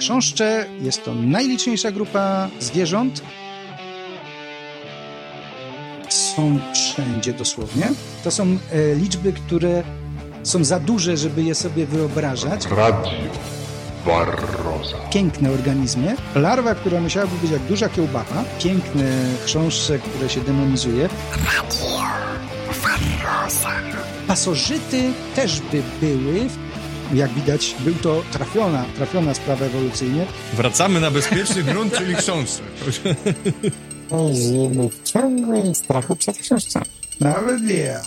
Chrząszcze jest to najliczniejsza grupa zwierząt. Są wszędzie dosłownie. To są e, liczby, które są za duże, żeby je sobie wyobrażać. Radio Barroza. Piękne organizmy. Larwa, która musiałaby być jak duża kiełbasa. Piękne chrząszcze, które się demonizuje. Pasożyty też by były. Jak widać, był to trafiona, trafiona sprawa ewolucyjnie. Wracamy na bezpieczny grunt, czyli chrząszcze. Żyjemy w ciągłym strachu przed chrząszczami. Nawet ja.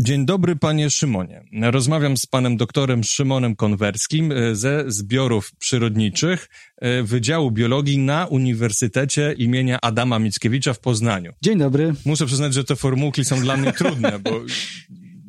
Dzień dobry, panie Szymonie. Rozmawiam z panem doktorem Szymonem Konwerskim e, ze zbiorów przyrodniczych e, Wydziału Biologii na Uniwersytecie imienia Adama Mickiewicza w Poznaniu. Dzień dobry. Muszę przyznać, że te formułki są dla mnie trudne, bo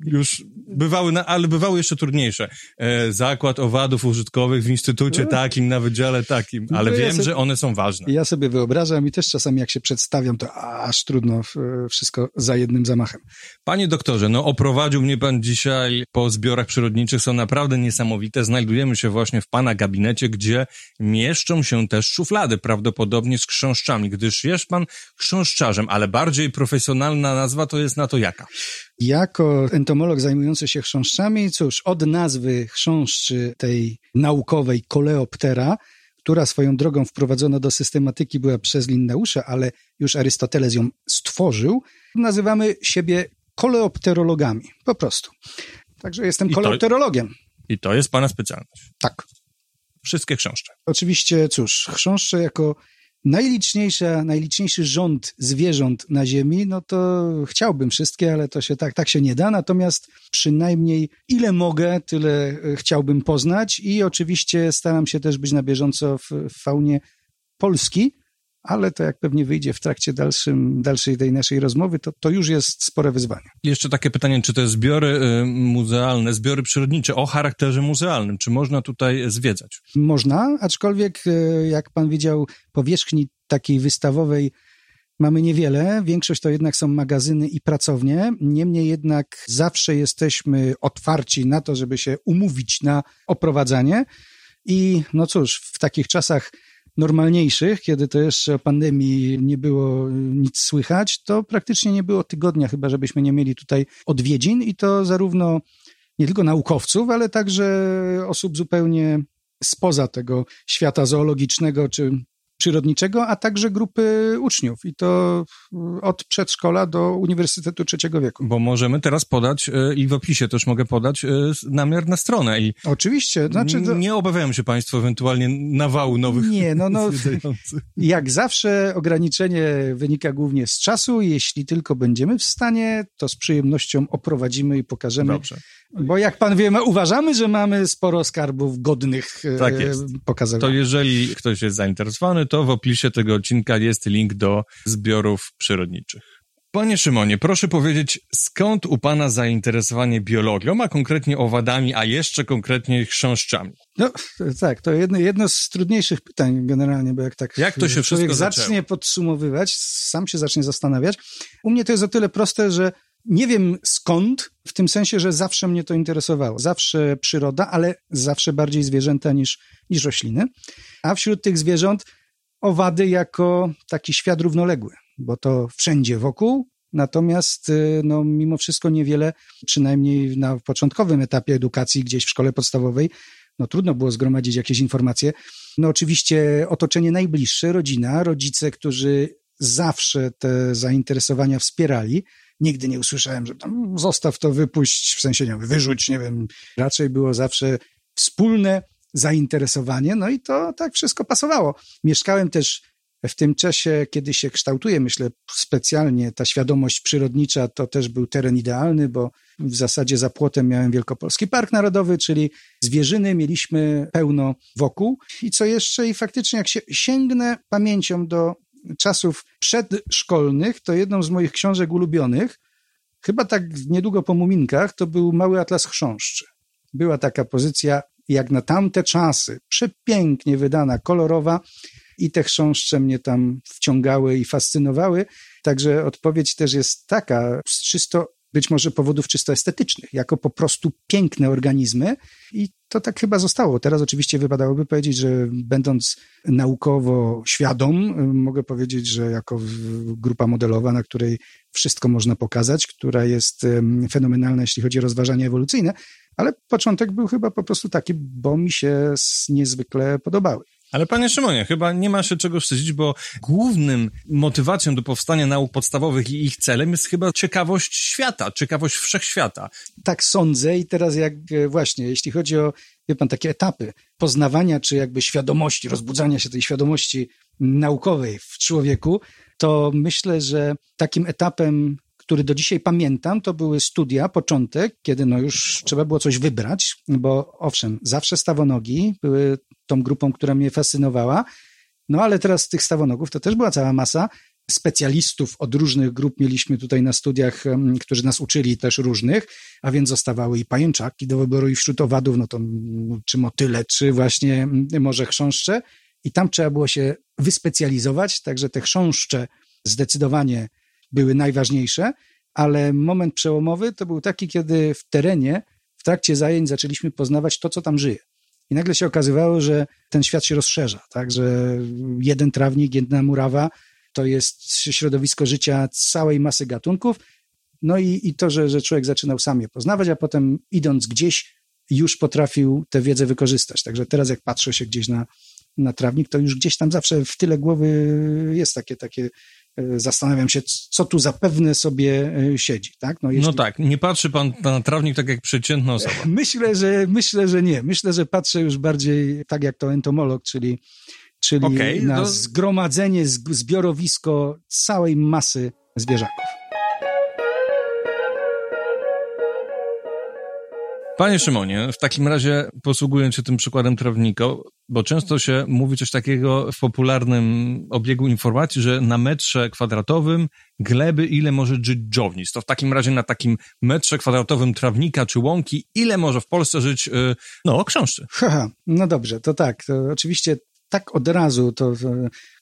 już bywały, na, ale bywały jeszcze trudniejsze. E, zakład owadów użytkowych w instytucie takim, na wydziale takim, ale No ja wiem, sobie- że one są ważne. Ja sobie wyobrażam i też czasami jak się przedstawiam, to aż trudno w- wszystko za jednym zamachem. Panie doktorze, no oprowadził mnie pan dzisiaj po zbiorach przyrodniczych, są naprawdę niesamowite. Znajdujemy się właśnie w pana gabinecie, gdzie mieszczą się też szuflady, prawdopodobnie z chrząszczami, gdyż jest pan chrząszczarzem, ale bardziej profesjonalna nazwa to jest na to jaka? Jako entomolog zajmujący się chrząszczami, cóż, od nazwy chrząszczy tej naukowej Coleoptera, która swoją drogą wprowadzona do systematyki była przez Linnausza, ale już Arystoteles ją stworzył, nazywamy siebie koleopterologami, po prostu. Także jestem I to- koleopterologiem. I to jest pana specjalność. Tak. Wszystkie chrząszcze. Oczywiście, cóż, chrząszcze jako najliczniejsza, najliczniejszy rząd zwierząt na Ziemi, no to chciałbym wszystkie, ale to się tak, tak się nie da. Natomiast przynajmniej ile mogę, tyle e, chciałbym poznać i oczywiście staram się też być na bieżąco w, w faunie Polski, ale to jak pewnie wyjdzie w trakcie dalszym, dalszej tej naszej rozmowy, to, to już jest spore wyzwanie. Jeszcze takie pytanie, czy te zbiory y, muzealne, zbiory przyrodnicze o charakterze muzealnym, czy można tutaj zwiedzać? Można, aczkolwiek e, jak pan widział, powierzchni takiej wystawowej mamy niewiele. Większość to jednak są magazyny i pracownie. Niemniej jednak zawsze jesteśmy otwarci na to, żeby się umówić na oprowadzanie. I no cóż, w takich czasach normalniejszych, kiedy to jeszcze o pandemii nie było nic słychać, to praktycznie nie było tygodnia, chyba żebyśmy nie mieli tutaj odwiedzin i to zarówno nie tylko naukowców, ale także osób zupełnie spoza tego świata zoologicznego czy przyrodniczego, a także grupy uczniów i to od przedszkola do Uniwersytetu Trzeciego Wieku. Bo możemy teraz podać y, i w opisie też mogę podać y, namiar na stronę i Oczywiście, znaczy to, nie obawiają się państwo ewentualnie nawału nowych Nie, no, no. jak zawsze ograniczenie wynika głównie z czasu. Jeśli tylko będziemy w stanie, to z przyjemnością oprowadzimy i pokażemy. Dobrze. Bo jak pan wie, my uważamy, że mamy sporo skarbów godnych e, Tak jest. To jeżeli ktoś jest zainteresowany, to w opisie tego odcinka jest link do zbiorów przyrodniczych. Panie Szymonie, proszę powiedzieć, skąd u pana zainteresowanie biologią, a konkretnie owadami, a jeszcze konkretnie chrząszczami? No tak, to jedno, jedno z trudniejszych pytań generalnie, bo jak tak Jak to się człowiek zacznie podsumowywać, sam się zacznie zastanawiać. U mnie to jest o tyle proste, że nie wiem skąd, w tym sensie, że zawsze mnie to interesowało. Zawsze przyroda, ale zawsze bardziej zwierzęta niż, niż rośliny. A wśród tych zwierząt owady jako taki świat równoległy, bo to wszędzie wokół, natomiast y, no, mimo wszystko niewiele, przynajmniej na początkowym etapie edukacji gdzieś w szkole podstawowej, no trudno było zgromadzić jakieś informacje. No oczywiście otoczenie najbliższe, rodzina, rodzice, którzy zawsze te zainteresowania wspierali. Nigdy nie usłyszałem, że tam zostaw to, wypuść, w sensie nie wiem, wyrzuć, nie wiem. Raczej było zawsze wspólne zainteresowanie, no i to tak wszystko pasowało. Mieszkałem też w tym czasie, kiedy się kształtuje, myślę specjalnie ta świadomość przyrodnicza, to też był teren idealny, bo w zasadzie za płotem miałem Wielkopolski Park Narodowy, czyli zwierzyny mieliśmy pełno wokół. I co jeszcze? I faktycznie jak się sięgnę pamięcią do czasów przedszkolnych, to jedną z moich książek ulubionych, chyba tak niedługo po Muminkach, to był Mały Atlas Chrząszczy. Była taka pozycja jak na tamte czasy, przepięknie wydana, kolorowa i te chrząszcze mnie tam wciągały i fascynowały. Także odpowiedź też jest taka, z czysto być może powodów czysto estetycznych, jako po prostu piękne organizmy i to tak chyba zostało. Teraz oczywiście wypadałoby powiedzieć, że będąc naukowo świadom, mogę powiedzieć, że jako grupa modelowa, na której wszystko można pokazać, która jest fenomenalna, jeśli chodzi o rozważania ewolucyjne, ale początek był chyba po prostu taki, bo mi się niezwykle podobały. Ale panie Szymonie, chyba nie ma się czego wstydzić, bo głównym motywacją do powstania nauk podstawowych i ich celem jest chyba ciekawość świata, ciekawość wszechświata. Tak sądzę i teraz jak e, właśnie, jeśli chodzi o, wie pan, takie etapy poznawania, czy jakby świadomości, rozbudzania się tej świadomości naukowej w człowieku, to myślę, że takim etapem który do dzisiaj pamiętam, to były studia, początek, kiedy no już trzeba było coś wybrać, bo owszem, zawsze stawonogi były tą grupą, która mnie fascynowała, no ale teraz tych stawonogów to też była cała masa specjalistów od różnych grup mieliśmy tutaj na studiach, którzy nas uczyli też różnych, a więc zostawały i pajęczaki do wyboru i wśród owadów, no to czy motyle, czy właśnie może chrząszcze. I tam trzeba było się wyspecjalizować, także te chrząszcze zdecydowanie były najważniejsze, ale moment przełomowy to był taki, kiedy w terenie, w trakcie zajęć zaczęliśmy poznawać to, co tam żyje. I nagle się okazywało, że ten świat się rozszerza, tak, że jeden trawnik, jedna murawa to jest środowisko życia całej masy gatunków. No i, i to, że, że człowiek zaczynał sam je poznawać, a potem idąc gdzieś już potrafił tę wiedzę wykorzystać. Także teraz jak patrzę się gdzieś na, na trawnik, to już gdzieś tam zawsze w tyle głowy jest takie, takie zastanawiam się, co tu zapewne sobie e, siedzi. Tak? No, jeśli... no tak, nie patrzy pan na trawnik tak jak przeciętna osoba. Myślę, że myślę, że nie. Myślę, że patrzę już bardziej tak jak to entomolog, czyli, czyli okay, na to... zgromadzenie, zbiorowisko całej masy zwierzaków. Panie Szymonie, w takim razie posługując się tym przykładem trawnika, bo często się mówi coś takiego w popularnym obiegu informacji, że na metrze kwadratowym gleby ile może żyć dżownic. To w takim razie na takim metrze kwadratowym trawnika czy łąki, ile może w Polsce żyć, y, no, książce. No dobrze, to tak. To oczywiście tak od razu, to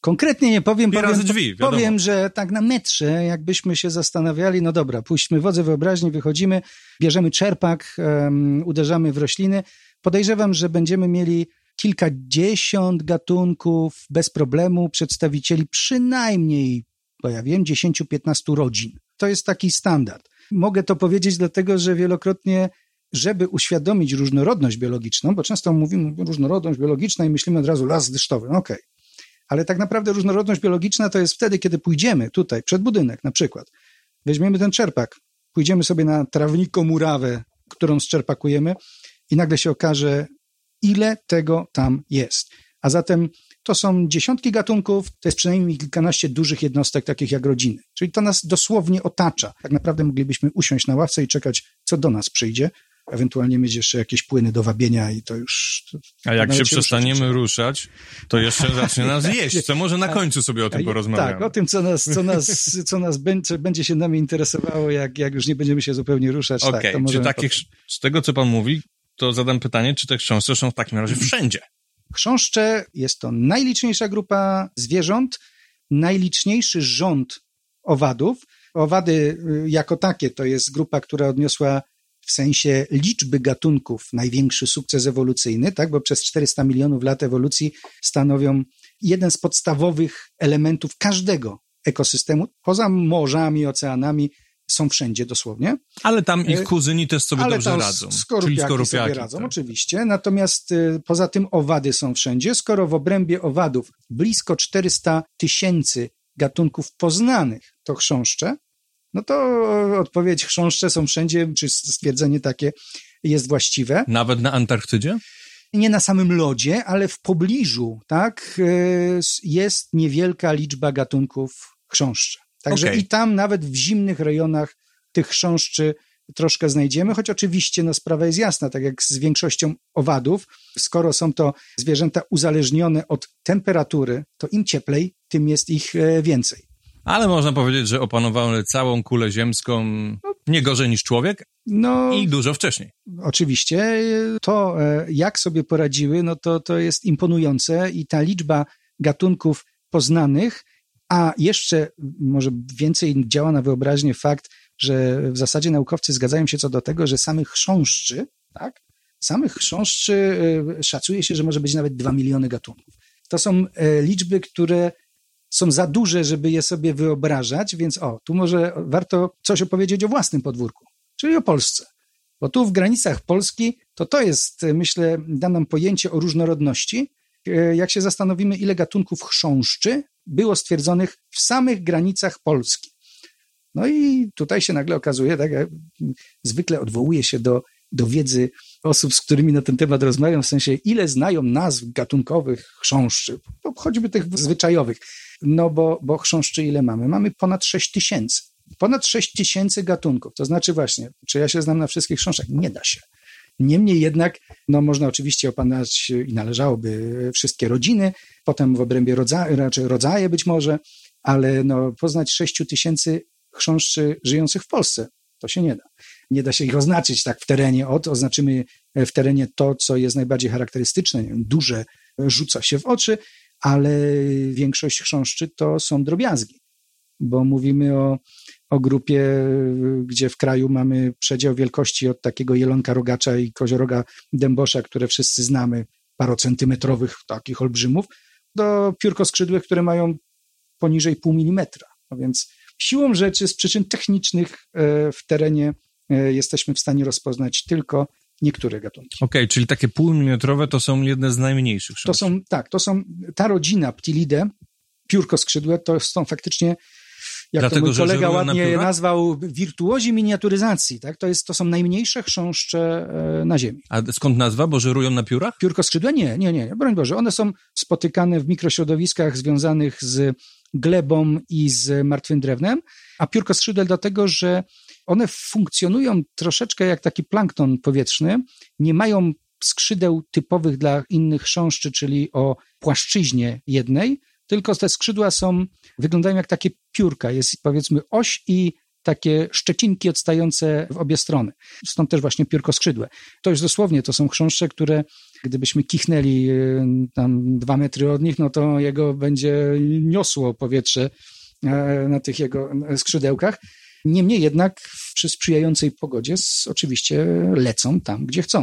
konkretnie nie powiem. powiem, drzwi, powiem, że tak na metrze, jakbyśmy się zastanawiali, no dobra, puśćmy wodze wyobraźni, wychodzimy, bierzemy czerpak, um, uderzamy w rośliny. Podejrzewam, że będziemy mieli kilkadziesiąt gatunków bez problemu, przedstawicieli przynajmniej, bo ja wiem, 10-15 rodzin. To jest taki standard. Mogę to powiedzieć dlatego, że wielokrotnie żeby uświadomić różnorodność biologiczną, bo często mówimy różnorodność biologiczna i myślimy od razu las deszczowy, no okej. Okay. Ale tak naprawdę różnorodność biologiczna to jest wtedy, kiedy pójdziemy tutaj, przed budynek na przykład, weźmiemy ten czerpak, pójdziemy sobie na trawniko murawę, którą zczerpakujemy i nagle się okaże, ile tego tam jest. A zatem to są dziesiątki gatunków, to jest przynajmniej kilkanaście dużych jednostek, takich jak rodziny. Czyli to nas dosłownie otacza. Tak naprawdę moglibyśmy usiąść na ławce i czekać, co do nas przyjdzie, ewentualnie mieć jeszcze jakieś płyny do wabienia i to już... To, A jak się przestaniemy ruszać, to jeszcze zacznie nas jeść, co może na końcu sobie o tym porozmawiamy. Tak, o tym, co nas, co nas, co nas będzie, będzie się nami interesowało, jak, jak już nie będziemy się zupełnie ruszać. Okej, okay. tak, czy takich, z tego, co pan mówi, to zadam pytanie, czy te chrząszcze są w takim razie wszędzie? Chrząszcze jest to najliczniejsza grupa zwierząt, najliczniejszy rząd owadów. Owady y, jako takie to jest grupa, która odniosła w sensie liczby gatunków największy sukces ewolucyjny, tak? bo przez 400 milionów lat ewolucji stanowią jeden z podstawowych elementów każdego ekosystemu, poza morzami, oceanami, są wszędzie dosłownie. Ale tam ich e, kuzyni też sobie Ale dobrze radzą. Skorupiaki, czyli skorupiaki sobie radzą, tak. oczywiście. Natomiast y, poza tym owady są wszędzie. Skoro w obrębie owadów blisko 400 tysięcy gatunków poznanych to chrząszcze, no to odpowiedź chrząszcze są wszędzie, czy stwierdzenie takie jest właściwe. Nawet na Antarktydzie? Nie na samym lodzie, ale w pobliżu, tak, y, jest niewielka liczba gatunków chrząszcze. Także okay. i tam nawet w zimnych rejonach tych chrząszczy troszkę znajdziemy, choć oczywiście no, sprawa jest jasna, tak jak z większością owadów, skoro są to zwierzęta uzależnione od temperatury, to im cieplej, tym jest ich e, więcej. Ale można powiedzieć, że opanowały całą kulę ziemską nie gorzej niż człowiek no, i dużo wcześniej. Oczywiście. To, e, jak sobie poradziły, no to, to jest imponujące i ta liczba gatunków poznanych, a jeszcze może więcej działa na wyobraźnię fakt że w zasadzie naukowcy zgadzają się co do tego, że samych chrząszczy, tak, samych chrząszczy y, szacuje się, że może być nawet 2 miliony gatunków. To są e, liczby, które są za duże, żeby je sobie wyobrażać, więc o, tu może warto coś opowiedzieć o własnym podwórku, czyli o Polsce. Bo tu w granicach Polski to to jest, myślę, da nam pojęcie o różnorodności. E, jak się zastanowimy, ile gatunków chrząszczy było stwierdzonych w samych granicach Polski. No i tutaj się nagle okazuje, tak, jak zwykle odwołuje się do, do wiedzy osób, z którymi na ten temat rozmawiam, w sensie ile znają nazw gatunkowych chrząszczy, choćby tych zwyczajowych. No bo, bo chrząszczy ile mamy? Mamy ponad 6 tysięcy. Ponad 6 tysięcy gatunków. To znaczy właśnie, czy ja się znam na wszystkich chrząszczach? Nie da się. Niemniej jednak, no można oczywiście opanać i należałoby wszystkie rodziny, potem w obrębie rodzaje, raczej rodzaje być może, ale no poznać 6 tysięcy chrząszczy żyjących w Polsce, to się nie da. Nie da się ich oznaczyć tak w terenie. Od oznaczymy w terenie to, co jest najbardziej charakterystyczne, duże, rzuca się w oczy, ale większość chrząszczy to są drobiazgi, bo mówimy o, o grupie, gdzie w kraju mamy przedział wielkości od takiego jelonka rogacza i kozioroga dębosza, które wszyscy znamy, parocentymetrowych takich olbrzymów, do piórkoskrzydłych, które mają poniżej pół milimetra. No więc siłą rzeczy z przyczyn technicznych e, w terenie e, jesteśmy w stanie rozpoznać tylko niektóre gatunki. Okej, okay, czyli takie półmilimetrowe to są jedne z najmniejszych. To są, tak, to są, ta rodzina Ptilidae, piórko skrzydłe, to są faktycznie, jak Dlatego, to mój kolega ładnie na nazwał, wirtuozi miniaturyzacji, tak? To, jest, to są najmniejsze chrząszcze e, na Ziemi. A skąd nazwa? Bo żerują na piórach? Piórko skrzydłe? Nie, nie, nie, broń Boże. One są spotykane w mikrośrodowiskach związanych z glebą i z martwym drewnem, a piórko skrzydle dlatego, że one funkcjonują troszeczkę jak taki plankton powietrzny, nie mają skrzydeł typowych dla innych chrząszczy, czyli o płaszczyźnie jednej, tylko te skrzydła są, wyglądają jak takie piórka. Jest powiedzmy oś i takie szczecinki odstające w obie strony. Stąd też właśnie piórko skrzydłe. To już dosłownie, to są chrząszcze, które gdybyśmy kichnęli y, tam dwa metry od nich, no to jego będzie niosło powietrze e, na tych jego skrzydełkach. Niemniej jednak przy sprzyjającej pogodzie oczywiście lecą tam, gdzie chcą.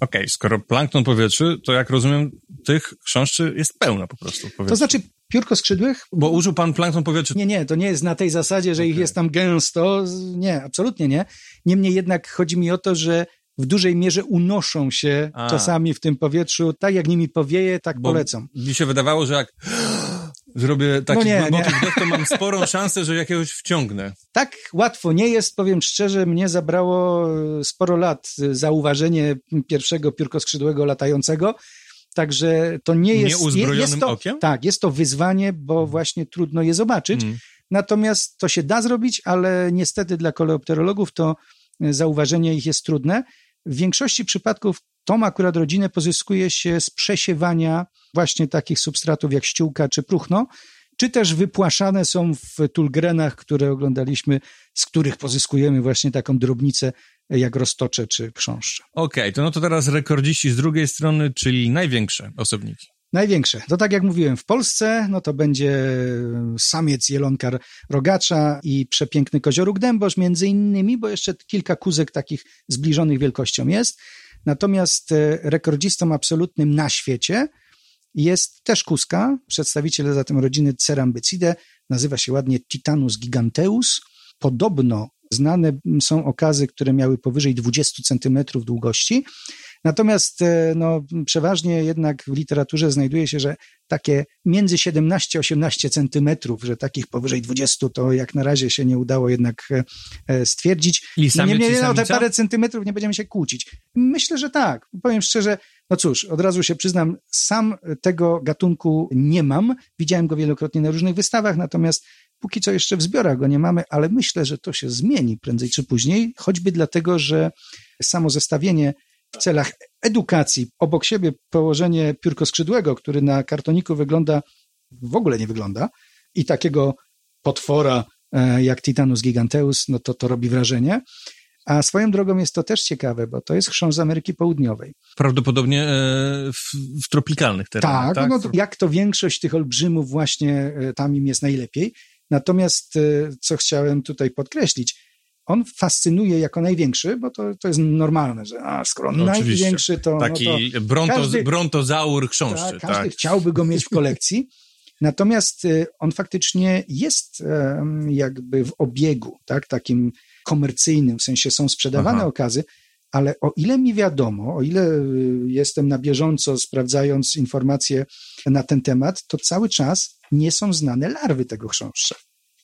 Okej, okay, skoro plankton powietrzy, to jak rozumiem, tych chrząszczy jest pełno po prostu. To znaczy piórko skrzydłych? Bo użył pan plankton powietrzy. Nie, nie, to nie jest na tej zasadzie, że okay. ich jest tam gęsto. Nie, absolutnie nie. Niemniej jednak chodzi mi o to, że w dużej mierze unoszą się A. czasami w tym powietrzu. Tak jak nimi powieje, tak Bo polecą. Mi się wydawało, że jak zrobię taki no nie, głęboki wdech, to mam sporą szansę, że jakiegoś wciągnę. Tak łatwo nie jest, powiem szczerze, mnie zabrało e, sporo lat e, zauważenie pierwszego piórkoskrzydłego latającego, także to nie jest... Nieuzbrojonym jest to, okiem? Tak, jest to wyzwanie, bo hmm. właśnie trudno je zobaczyć, hmm. natomiast to się da zrobić, ale niestety dla koleopterologów to e, zauważenie ich jest trudne. W większości przypadków tą akurat rodzinę pozyskuje się z przesiewania właśnie takich substratów jak ściółka czy próchno, czy też wypłaszane są w tulgrenach, które oglądaliśmy, z których pozyskujemy właśnie taką drobnicę jak roztocze czy krząszcze. Okej, okay, to no to teraz rekordziści z drugiej strony, czyli największe osobniki. Największe. To tak jak mówiłem, w Polsce no to będzie samiec jelonkar rogacza i przepiękny kozioruk dębosz między innymi, bo jeszcze kilka kuzek takich zbliżonych wielkością jest. Natomiast e, rekordzistą absolutnym na świecie jest też kuska, przedstawiciel zatem rodziny Cerambycidae, nazywa się ładnie Titanus giganteus. Podobno znane są okazy, które miały powyżej 20 centymetrów długości, Natomiast e, no, przeważnie jednak w literaturze znajduje się, że takie między 17 a 18 centymetrów, że takich powyżej 20 to jak na razie się nie udało jednak e, e, stwierdzić. I nie, nie, nie, no, te parę centymetrów nie będziemy się kłócić. Myślę, że tak. Powiem szczerze, no cóż, od razu się przyznam, sam tego gatunku nie mam. Widziałem go wielokrotnie na różnych wystawach, natomiast póki co jeszcze w zbiorach go nie mamy, ale myślę, że to się zmieni prędzej czy później, choćby dlatego, że samo zestawienie w celach edukacji obok siebie położenie piórkoskrzydłego, który na kartoniku wygląda, w ogóle nie wygląda, i takiego potwora e, jak Titanus giganteus, no to to robi wrażenie. A swoją drogą jest to też ciekawe, bo to jest chrząszcz z Ameryki Południowej. Prawdopodobnie e, w, w tropikalnych terenach. Tak, tak? No, jak to większość tych olbrzymów właśnie e, tam im jest najlepiej. Natomiast co chciałem tutaj podkreślić, on fascynuje jako największy, bo to, to jest normalne, że a, skoro No, największy, to... Taki no to bronto, każdy- brontozaur tak, każdy tak. chciałby go mieć w kolekcji. Natomiast y, on faktycznie jest jakby w obiegu, tak, takim komercyjnym, w sensie są sprzedawane Aha. okazy, ale o ile mi wiadomo, o ile y, jestem na bieżąco sprawdzając informacje na ten temat, to cały czas nie są znane larwy tego chrząszcza.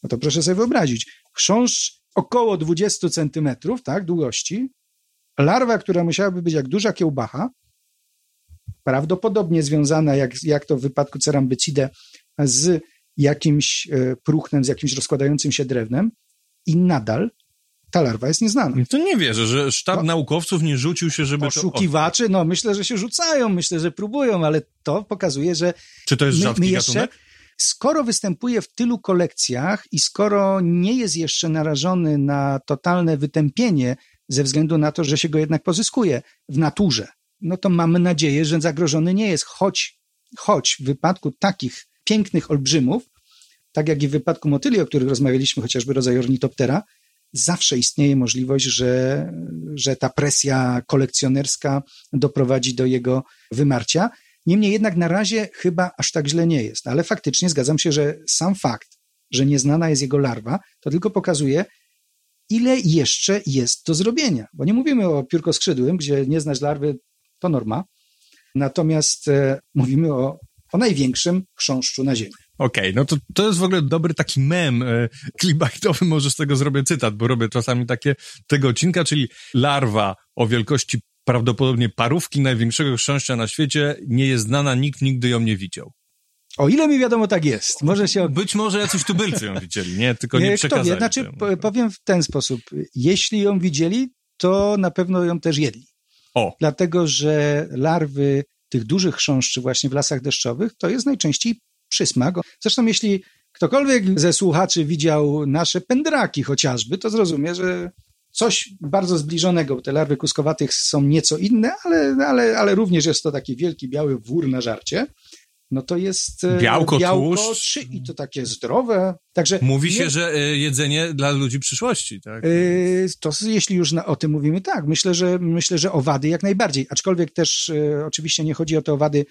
No to proszę sobie wyobrazić, chrząszcz około 20 centymetrów, tak, długości, larwa, która musiałaby być jak duża kiełbacha, prawdopodobnie związana, jak, jak to w wypadku cerambycidae, z jakimś e, próchnem, z jakimś rozkładającym się drewnem i nadal ta larwa jest nieznana. To nie wierzę, że sztab No. naukowców nie rzucił się, żeby to Poszukiwacze, no myślę, że się rzucają, myślę, że próbują, ale to pokazuje, że. Czy to jest my, rzadki my jeszcze, gatunek? skoro występuje w tylu kolekcjach i skoro nie jest jeszcze narażony na totalne wytępienie ze względu na to, że się go jednak pozyskuje w naturze, no to mamy nadzieję, że zagrożony nie jest, choć, choć w wypadku takich pięknych olbrzymów, tak jak i w wypadku motyli, o których rozmawialiśmy, chociażby rodzaj ornitoptera, zawsze istnieje możliwość, że, że ta presja kolekcjonerska doprowadzi do jego wymarcia. Niemniej jednak na razie chyba aż tak źle nie jest, ale faktycznie zgadzam się, że sam fakt, że nieznana jest jego larwa, to tylko pokazuje, ile jeszcze jest do zrobienia. Bo nie mówimy o piórkoskrzydłym, gdzie nie znać larwy to norma, natomiast e, mówimy o, o największym chrząszczu na Ziemi. Okej, no to, to jest w ogóle dobry taki mem e, clickbaitowy, może z tego zrobię cytat, bo robię czasami takie tego odcinka, czyli larwa o wielkości prawdopodobnie parówki największego chrząszcza na świecie nie jest znana, nikt nigdy ją nie widział. O ile mi wiadomo, tak jest. Może się Być może jacyś tubylcy ją widzieli, nie? Tylko nie Kto przekazali. wie, znaczy temu. po- powiem w ten sposób. Jeśli ją widzieli, to na pewno ją też jedli. O, Dlatego, że larwy tych dużych chrząszczy właśnie w lasach deszczowych to jest najczęściej przysmak. Zresztą jeśli ktokolwiek ze słuchaczy widział nasze pędraki chociażby, to zrozumie, że coś bardzo zbliżonego, te larwy kuskowatych są nieco inne, ale, ale, ale również jest to taki wielki biały wór na żarcie. No to jest e, Białko, białko tłuszcz. trzy i to takie zdrowe. Także mówi nie- się, że e, jedzenie dla ludzi przyszłości, tak? Yy, To jeśli już na, o tym mówimy, tak. Myślę, że myślę, że owady jak najbardziej. Aczkolwiek też e, oczywiście nie chodzi o te owady e,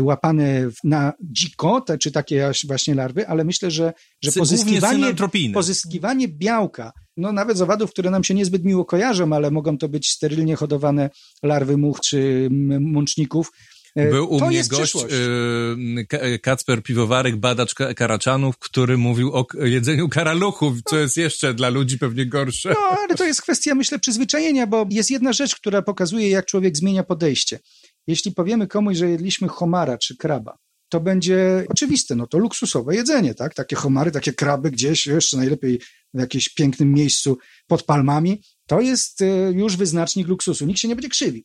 łapane w- na dziko, te, czy takie właśnie larwy, ale myślę, że, że pozyskiwanie, pozyskiwanie białka, no nawet z owadów, które nam się niezbyt miło kojarzą, ale mogą to być sterylnie hodowane larwy much czy mączników. E, Był u to mnie gość, przyszłość. y, Ka- Kacper Piwowarek, badacz ka- karaczanów, który mówił o jedzeniu karaluchów, co jest jeszcze dla ludzi pewnie gorsze. No, ale to jest kwestia, myślę, przyzwyczajenia, bo jest jedna rzecz, która pokazuje, jak człowiek zmienia podejście. Jeśli powiemy komuś, że jedliśmy homara czy kraba, to będzie oczywiste, no to luksusowe jedzenie, tak? Takie homary, takie kraby gdzieś, jeszcze najlepiej w jakimś pięknym miejscu pod palmami, to jest e, już wyznacznik luksusu. Nikt się nie będzie krzywił.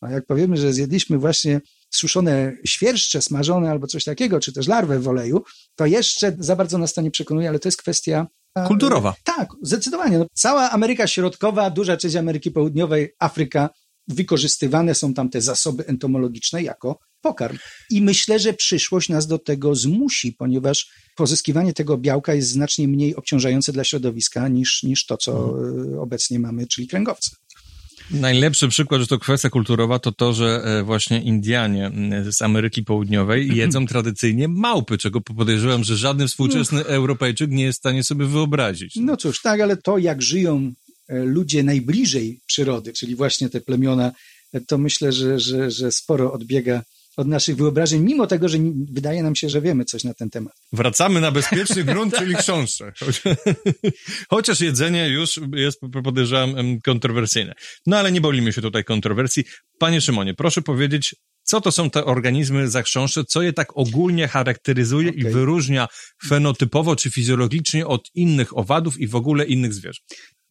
A jak powiemy, że zjedliśmy właśnie suszone świerszcze, smażone albo coś takiego, czy też larwę w oleju, to jeszcze za bardzo nas to nie przekonuje, ale to jest kwestia e, Kulturowa. tak, zdecydowanie. No, cała Ameryka Środkowa, duża część Ameryki Południowej, Afryka, wykorzystywane są tam te zasoby entomologiczne jako pokarm. I myślę, że przyszłość nas do tego zmusi, ponieważ pozyskiwanie tego białka jest znacznie mniej obciążające dla środowiska niż, niż to, co e, obecnie mamy, czyli kręgowce. Najlepszy przykład, że to kwestia kulturowa, to to, że e, właśnie Indianie z Ameryki Południowej jedzą tradycyjnie małpy, czego podejrzewam, że żaden współczesny Europejczyk nie jest w stanie sobie wyobrazić. No cóż, tak, ale to jak żyją ludzie najbliżej przyrody, czyli właśnie te plemiona, e, to myślę, że, że, że sporo odbiega od naszych wyobrażeń, mimo tego, że wydaje nam się, że wiemy coś na ten temat. Wracamy na bezpieczny grunt, czyli chrząszcze. Chociaż jedzenie już jest, podejrzewam, kontrowersyjne. No ale nie bolimy się tutaj kontrowersji. Panie Szymonie, proszę powiedzieć, co to są te organizmy za chrząszcze, co je tak ogólnie charakteryzuje i Okej. wyróżnia fenotypowo czy fizjologicznie od innych owadów i w ogóle innych zwierząt?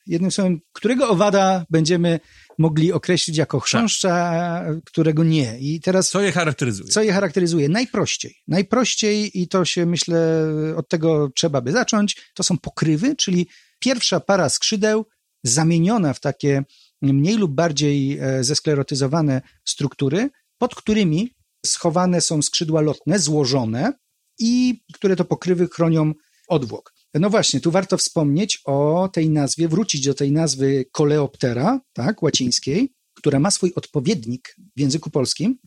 Jednym słowem, którego owada będziemy mogli określić jako chrząszcza, którego nie. I teraz Co je charakteryzuje? co je charakteryzuje? Najprościej. Najprościej i to się myślę, od tego trzeba by zacząć, to są pokrywy, czyli pierwsza para skrzydeł zamieniona w takie mniej lub bardziej e, zesklerotyzowane struktury, pod którymi schowane są skrzydła lotne, złożone i które to pokrywy chronią odwłok. No właśnie, tu warto wspomnieć o tej nazwie, wrócić do tej nazwy Coleoptera, tak, łacińskiej, która ma swój odpowiednik w języku polskim,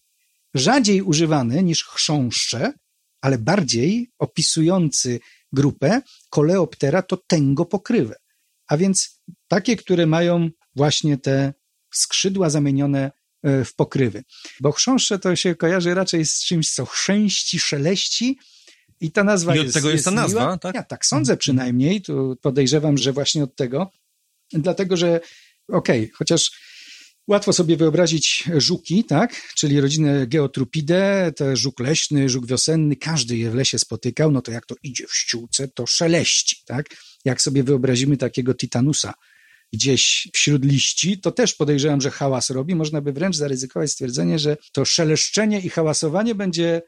rzadziej używany niż chrząszcze, ale bardziej opisujący grupę Coleoptera to tęgo pokrywę. A więc takie, które mają właśnie te skrzydła zamienione e, w pokrywy. Bo chrząszcze to się kojarzy raczej z czymś, co chrzęści, szeleści, i ta nazwa I od jest, tego jest ta miła. nazwa, tak? Ja tak sądzę przynajmniej, tu podejrzewam, że właśnie od tego, dlatego że okej, okay, chociaż łatwo sobie wyobrazić żuki, tak, czyli rodzinę Geotrupidae, to żuk leśny, żuk wiosenny, każdy je w lesie spotykał, no to jak to idzie w ściółce, to szeleści, tak, jak sobie wyobrazimy takiego titanusa gdzieś wśród liści, to też podejrzewam, że hałas robi, można by wręcz zaryzykować stwierdzenie, że to szeleszczenie i hałasowanie będzie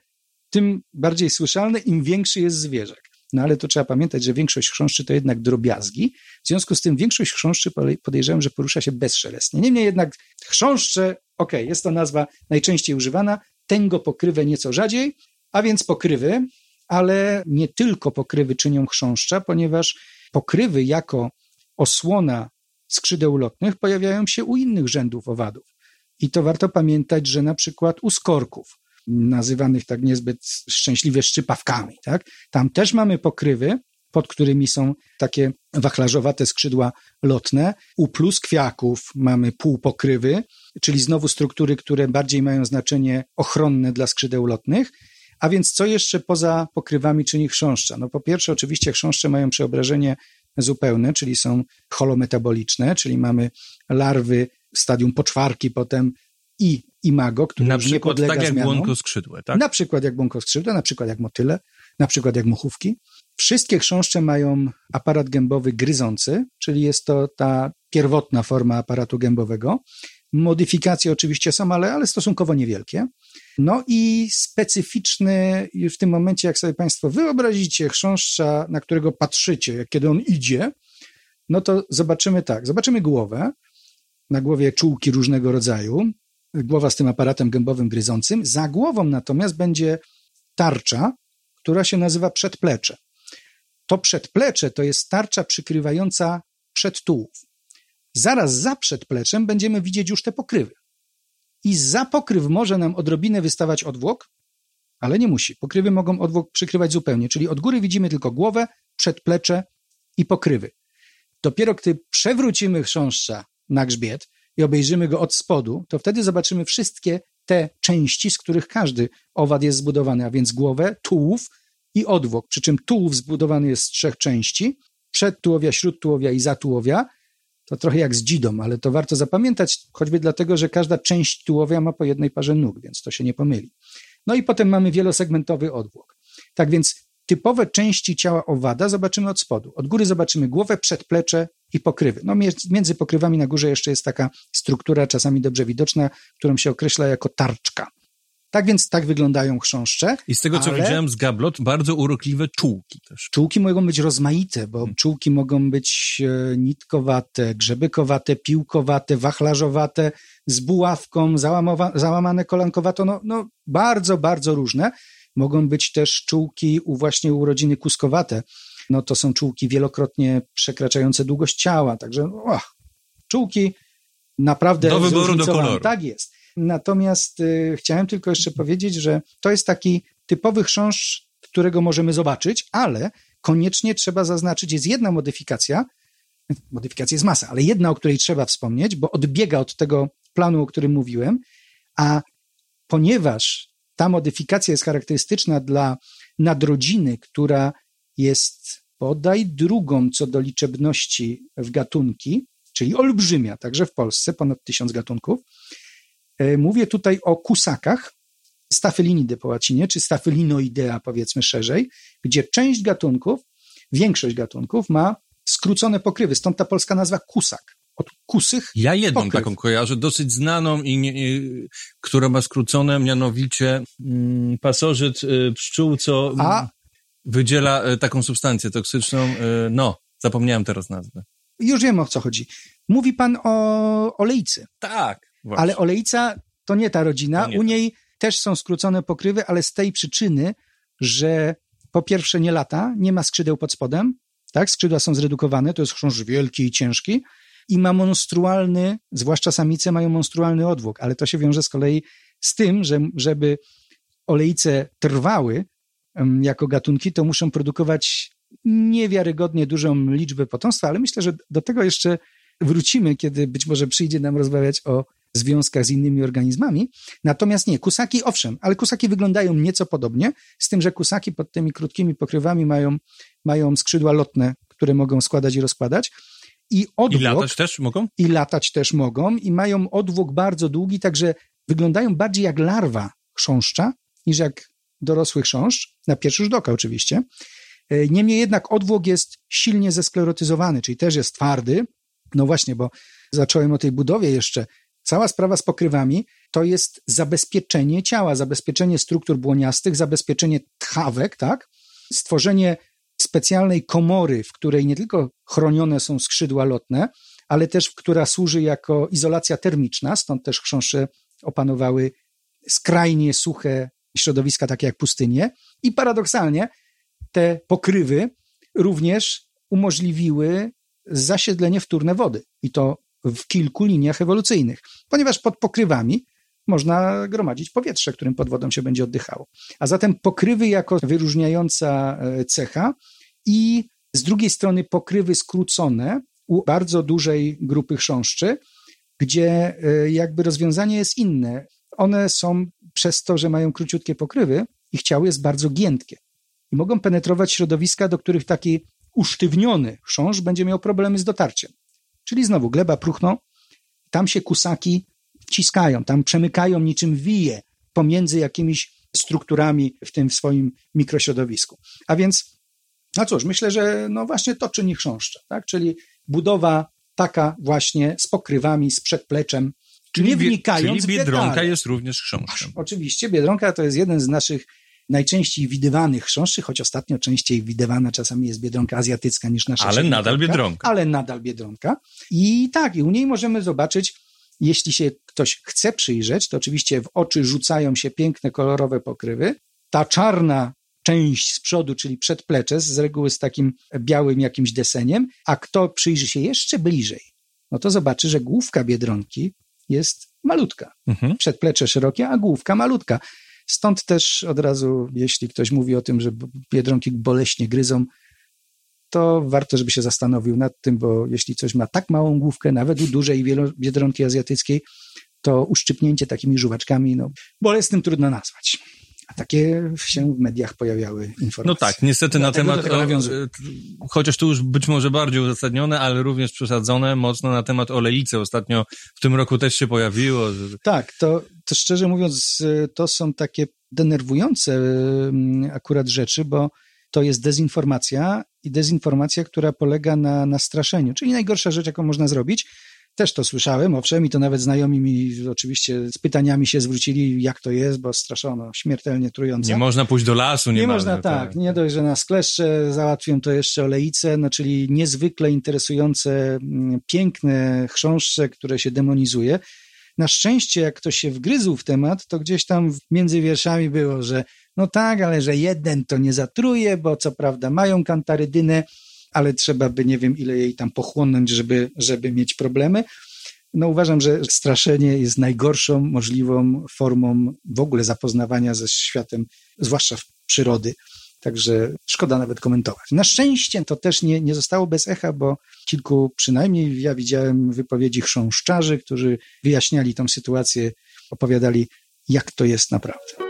tym bardziej słyszalne, im większy jest zwierzak. No ale to trzeba pamiętać, że większość chrząszczy to jednak drobiazgi. W związku z tym większość chrząszczy podejrzewam, że porusza się bezszelestnie. Niemniej jednak chrząszcze, ok, jest to nazwa najczęściej używana, tęgo pokrywę nieco rzadziej, a więc pokrywy, ale nie tylko pokrywy czynią chrząszcza, ponieważ pokrywy jako osłona skrzydeł lotnych pojawiają się u innych rzędów owadów. I to warto pamiętać, że na przykład u skorków nazywanych tak niezbyt szczęśliwie szczypawkami. Tak? Tam też mamy pokrywy, pod którymi są takie wachlarzowate skrzydła lotne. U pluskwiaków mamy półpokrywy, czyli znowu struktury, które bardziej mają znaczenie ochronne dla skrzydeł lotnych. A więc co jeszcze poza pokrywami czyni chrząszcza? No po pierwsze oczywiście chrząszcze mają przeobrażenie zupełne, czyli są holometaboliczne, czyli mamy larwy w stadium poczwarki, potem i imago, który na już nie przykład podlega tak jak zmianom. błonkoskrzydłe, tak? Na przykład jak błonkoskrzydłe, na przykład jak motyle, na przykład jak muchówki. Wszystkie chrząszcze mają aparat gębowy gryzący, czyli jest to ta pierwotna forma aparatu gębowego. Modyfikacje oczywiście są, ale, ale stosunkowo niewielkie. No i specyficzny w tym momencie, jak sobie Państwo wyobrazicie chrząszcza, na którego patrzycie, kiedy on idzie, no to zobaczymy tak, zobaczymy głowę, na głowie czułki różnego rodzaju, głowa z tym aparatem gębowym gryzącym. Za głową natomiast będzie tarcza, która się nazywa przedplecze. To przedplecze to jest tarcza przykrywająca przedtułów. Zaraz za przedpleczem będziemy widzieć już te pokrywy. I za pokryw może nam odrobinę wystawać odwłok, ale nie musi. Pokrywy mogą odwłok przykrywać zupełnie, czyli od góry widzimy tylko głowę, przedplecze i pokrywy. Dopiero gdy przewrócimy chrząszcza na grzbiet i obejrzymy go od spodu, to wtedy zobaczymy wszystkie te części, z których każdy owad jest zbudowany, a więc głowę, tułów i odwłok. Przy czym tułów zbudowany jest z trzech części: przedtułowia, śródtułowia i zatułowia. To trochę jak z dzidą, ale to warto zapamiętać, choćby dlatego, że każda część tułowia ma po jednej parze nóg, więc to się nie pomyli. No i potem mamy wielosegmentowy odwłok. Tak więc typowe części ciała owada zobaczymy od spodu. Od góry zobaczymy głowę, przedplecze i pokrywy. No, między pokrywami na górze jeszcze jest taka struktura, czasami dobrze widoczna, którą się określa jako tarczka. Tak więc tak wyglądają chrząszcze. I z tego, co ale... widziałem z gablot, bardzo urokliwe czułki też. Czułki mogą być rozmaite, bo hmm. czułki mogą być e, nitkowate, grzebykowate, piłkowate, wachlarzowate, z buławką, załamane kolankowato, no, no bardzo, bardzo różne. Mogą być też czułki u właśnie urodziny kuskowate. No to są czułki wielokrotnie przekraczające długość ciała, także oh, czułki naprawdę Do wyboru, do koloru. Tak jest. Natomiast y, chciałem tylko jeszcze powiedzieć, że to jest taki typowy chrząszcz, którego możemy zobaczyć, ale koniecznie trzeba zaznaczyć, jest jedna modyfikacja, modyfikacja jest masa, ale jedna, o której trzeba wspomnieć, bo odbiega od tego planu, o którym mówiłem, a ponieważ ta modyfikacja jest charakterystyczna dla nadrodziny, która jest bodaj drugą co do liczebności w gatunki, czyli olbrzymia, także w Polsce ponad tysiąc gatunków. E, mówię tutaj o kusakach, stafylinidy po łacinie, czy stafylinoidea powiedzmy szerzej, gdzie część gatunków, większość gatunków ma skrócone pokrywy, stąd ta polska nazwa kusak. Od kusych Ja jedną pokryw. taką kojarzę, dosyć znaną, i, nie, i która ma skrócone, mianowicie mm, pasożyt y, pszczół, co A? wydziela y, taką substancję toksyczną. Y, no, zapomniałem teraz nazwę. Już wiem o co chodzi. Mówi pan o olejcy, Tak. Właśnie. ale olejca to nie ta rodzina. Nie U niej też są skrócone pokrywy, ale z tej przyczyny, że po pierwsze nie lata, nie ma skrzydeł pod spodem, tak? Skrzydła są zredukowane, to jest chrząszcz wielki i ciężki i ma monstrualny, zwłaszcza samice mają monstrualny odwłok, ale to się wiąże z kolei z tym, że żeby olejce trwały jako gatunki, to muszą produkować niewiarygodnie dużą liczbę potomstwa, ale myślę, że do tego jeszcze wrócimy, kiedy być może przyjdzie nam rozmawiać o związkach z innymi organizmami. Natomiast nie, kusaki owszem, ale kusaki wyglądają nieco podobnie, z tym, że kusaki pod tymi krótkimi pokrywami mają, mają skrzydła lotne, które mogą składać i rozkładać. I odwłok, I latać też mogą? i latać też mogą i mają odwłok bardzo długi, także wyglądają bardziej jak larwa chrząszcza niż jak dorosły chrząszcz, na pierwszy rzut oka oczywiście. E, Niemniej jednak odwłok jest silnie zesklerotyzowany, czyli też jest twardy. No właśnie, bo zacząłem o tej budowie jeszcze. Cała sprawa z pokrywami to jest zabezpieczenie ciała, zabezpieczenie struktur błoniastych, zabezpieczenie tchawek, tak? Stworzenie specjalnej komory, w której nie tylko chronione są skrzydła lotne, ale też która służy jako izolacja termiczna, stąd też chrząszcze opanowały skrajnie suche środowiska, takie jak pustynie. I paradoksalnie te pokrywy również umożliwiły zasiedlenie wtórne wody. I to w kilku liniach ewolucyjnych, ponieważ pod pokrywami można gromadzić powietrze, którym pod wodą się będzie oddychało. A zatem pokrywy jako wyróżniająca e, cecha i z drugiej strony pokrywy skrócone u bardzo dużej grupy chrząszczy, gdzie e, jakby rozwiązanie jest inne. One są przez to, że mają króciutkie pokrywy, ich ciało jest bardzo giętkie i mogą penetrować środowiska, do których taki usztywniony chrząszcz będzie miał problemy z dotarciem. Czyli znowu gleba próchno, tam się kusaki wciskają, tam przemykają niczym wije pomiędzy jakimiś strukturami w tym swoim mikrośrodowisku. A więc, no cóż, myślę, że no właśnie to czyni chrząszcza, tak? czyli budowa taka właśnie z pokrywami, z przedpleczem, nie bie- wnikając czyli w biedronka detale. jest również chrząszczem. Oczywiście, Biedronka to jest jeden z naszych najczęściej widywanych chrząszczy, choć ostatnio częściej widywana czasami jest Biedronka azjatycka niż nasza Ale nadal Biedronka. Ale nadal Biedronka. I tak, i u niej możemy zobaczyć, jeśli się ktoś chce przyjrzeć, to oczywiście w oczy rzucają się piękne, kolorowe pokrywy. Ta czarna część z przodu, czyli przedplecze, z reguły z takim białym jakimś deseniem, a kto przyjrzy się jeszcze bliżej, no to zobaczy, że główka Biedronki jest malutka Mhm. przedplecze szerokie, a główka malutka. Stąd też od razu, jeśli ktoś mówi o tym, że biedronki boleśnie gryzą, to warto, żeby się zastanowił nad tym, bo jeśli coś ma tak małą główkę, nawet u dużej biedronki azjatyckiej, to uszczypnięcie takimi żuwaczkami, no bolesnym trudno nazwać. Takie się w mediach pojawiały informacje. No tak, niestety na Dlatego temat, o, e, chociaż tu już być może bardziej uzasadnione, ale również przesadzone mocno na temat olejnicy. Ostatnio w tym roku też się pojawiło. Tak, to, to szczerze mówiąc, y, to są takie denerwujące akurat rzeczy, bo to jest dezinformacja i dezinformacja, która polega na, na straszeniu, czyli najgorsza rzecz, jaką można zrobić. Też to słyszałem, owszem, i to nawet znajomi mi oczywiście z pytaniami się zwrócili, jak to jest, bo straszono, śmiertelnie trujące. Nie można pójść do lasu, nie, Nie można, można, tak. Nie dość, że nas kleszcze, załatwią to jeszcze olejce, no czyli niezwykle interesujące, mm, piękne chrząszcze, które się demonizuje. Na szczęście, jak ktoś się wgryzł w temat, to gdzieś tam między wierszami było, że no tak, ale że jeden to nie zatruje, bo co prawda mają kantarydynę, ale trzeba by nie wiem ile jej tam pochłonąć, żeby, żeby mieć problemy. No uważam, że straszenie jest najgorszą możliwą formą w ogóle zapoznawania ze światem, zwłaszcza w przyrody. Także szkoda nawet komentować. Na szczęście to też nie, nie zostało bez echa, bo kilku, przynajmniej ja widziałem wypowiedzi chrząszczarzy, którzy wyjaśniali tą sytuację, opowiadali, jak to jest naprawdę.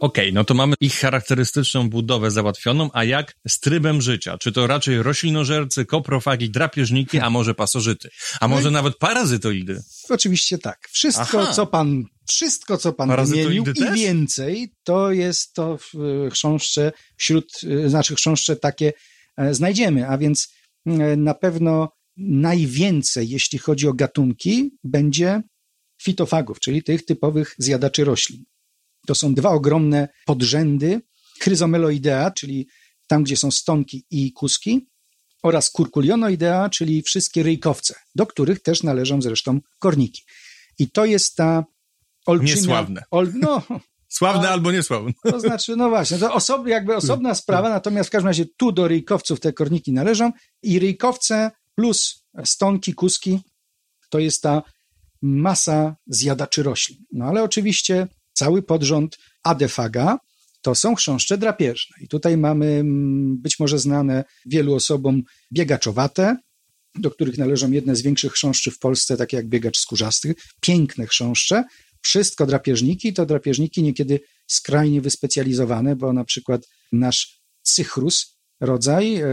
Okej, no to mamy ich charakterystyczną budowę załatwioną, a jak z trybem życia? Czy to raczej roślinożercy, koprofagi, drapieżniki, a może pasożyty? A może nawet parazytoidy? Oczywiście tak. Wszystko, Aha. co pan, wszystko, co pan wymienił i też? więcej, to jest to w e, chrząszcze, wśród, e, znaczy chrząszcze takie e, znajdziemy, a więc e, na pewno najwięcej, jeśli chodzi o gatunki, będzie fitofagów, czyli tych typowych zjadaczy roślin. To są dwa ogromne podrzędy chryzomeloidea, czyli tam, gdzie są stonki i kuski, oraz kurkulionoidea, czyli wszystkie ryjkowce, do których też należą zresztą korniki. I to jest ta olbrzymia... Niesławne. Ol, no, Sławne A- albo niesławne. To znaczy, no właśnie, to osob, jakby osobna sprawa, natomiast w każdym razie tu do ryjkowców te korniki należą i ryjkowce plus stonki, kuski to jest ta masa zjadaczy roślin. No ale oczywiście cały podrząd adefaga to są chrząszcze drapieżne. I tutaj mamy mm, być może znane wielu osobom biegaczowate, do których należą jedne z większych chrząszczy w Polsce, takie jak biegacz skórzasty, piękne chrząszcze, wszystko drapieżniki, to drapieżniki niekiedy skrajnie wyspecjalizowane, bo na przykład nasz cychrus, rodzaj e,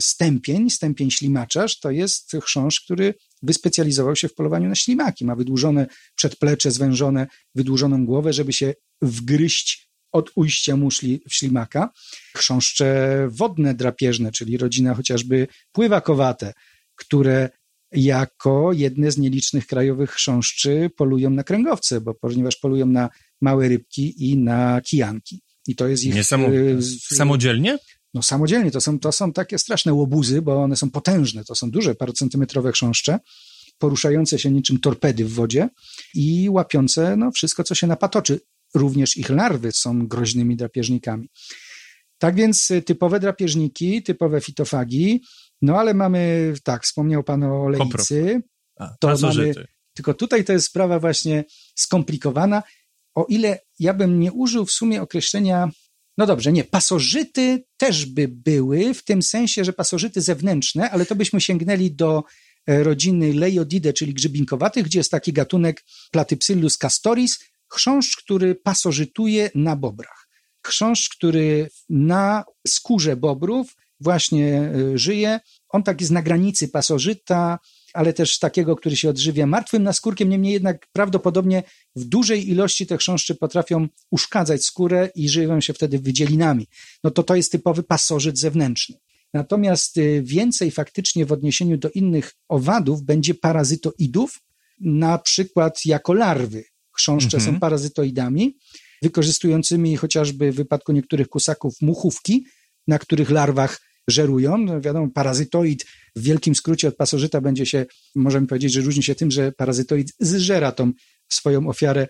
stępień, stępień ślimaczarz, to jest chrząszcz, który wyspecjalizował się w polowaniu na ślimaki. Ma wydłużone przedplecze, zwężone, wydłużoną głowę, żeby się wgryźć od ujścia muszli w ślimaka. Chrząszcze wodne drapieżne, czyli rodzina chociażby pływakowate, które jako jedne z nielicznych krajowych chrząszczy polują na kręgowce, bo ponieważ polują na małe rybki i na kijanki. I to jest ich... Niesamowite. No samodzielnie, to są, to są takie straszne łobuzy, bo one są potężne, to są duże, parocentymetrowe chrząszcze, poruszające się niczym torpedy w wodzie i łapiące no, wszystko, co się napatoczy. Również ich larwy są groźnymi drapieżnikami. Tak więc y, typowe drapieżniki, typowe fitofagi, no ale mamy, tak, wspomniał pan o olejcy, A, To pasożyty. tylko tutaj to jest sprawa właśnie skomplikowana. O ile ja bym nie użył w sumie określenia, no dobrze, nie, pasożyty też by były, w tym sensie, że pasożyty zewnętrzne, ale to byśmy sięgnęli do e, rodziny Leiodidae, czyli grzybinkowatych, gdzie jest taki gatunek Platypsyllus castoris, chrząszcz, który pasożytuje na bobrach. Chrząszcz, który na skórze bobrów właśnie e, żyje. On tak jest na granicy pasożyta, ale też takiego, który się odżywia martwym naskórkiem, niemniej jednak prawdopodobnie w dużej ilości te chrząszcze potrafią uszkadzać skórę i żywią się wtedy wydzielinami. No to to jest typowy pasożyt zewnętrzny. Natomiast y, więcej faktycznie w odniesieniu do innych owadów będzie parazytoidów, na przykład jako larwy. Chrząszcze Mhm. są parazytoidami, wykorzystującymi chociażby w wypadku niektórych kusaków muchówki, na których larwach żerują. No wiadomo, parazytoid w wielkim skrócie od pasożyta będzie się, możemy powiedzieć, że różni się tym, że parazytoid zżera tą swoją ofiarę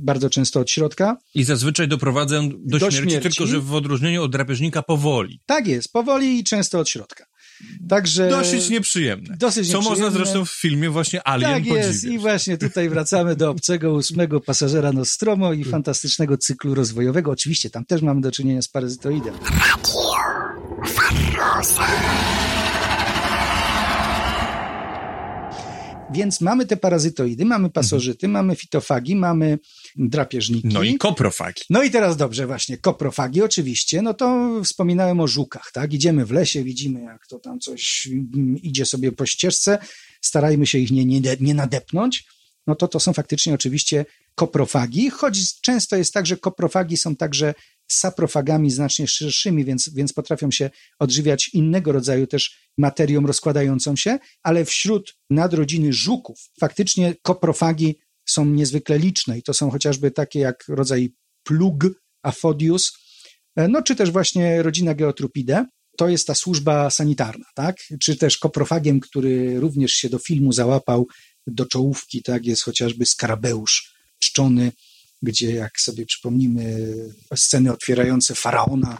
bardzo często od środka. I zazwyczaj doprowadzę do, Do śmierci, śmierci. tylko że w odróżnieniu od drapieżnika powoli. Tak jest, powoli i często od środka. Także Dosyć nieprzyjemne. dosyć Co można nieprzyjemne. zresztą w filmie właśnie Alien Tak jest podziwiać. i właśnie tutaj wracamy do obcego ósmego pasażera Nostromo i fantastycznego cyklu rozwojowego. Oczywiście tam też mamy do czynienia z parazytoidem. Więc mamy te parazytoidy, mamy pasożyty, mamy fitofagi, mamy drapieżniki. No i koprofagi. No i teraz dobrze, właśnie, koprofagi oczywiście, no to wspominałem o żukach, tak? Idziemy w lesie, widzimy jak to tam coś mm, idzie sobie po ścieżce, starajmy się ich nie, nie, nie nadepnąć, no to to są faktycznie oczywiście koprofagi, choć często jest tak, że koprofagi są także saprofagami znacznie szerszymi, więc, więc potrafią się odżywiać innego rodzaju też materią rozkładającą się, ale wśród nadrodziny żuków faktycznie koprofagi są niezwykle liczne i to są chociażby takie jak rodzaj plug, afodius, e, no czy też właśnie rodzina Geotrupidae. To jest ta służba sanitarna, tak? Czy też koprofagiem, który również się do filmu załapał, do czołówki, tak? Jest chociażby skarabeusz czczony, gdzie jak sobie przypomnimy sceny otwierające faraona,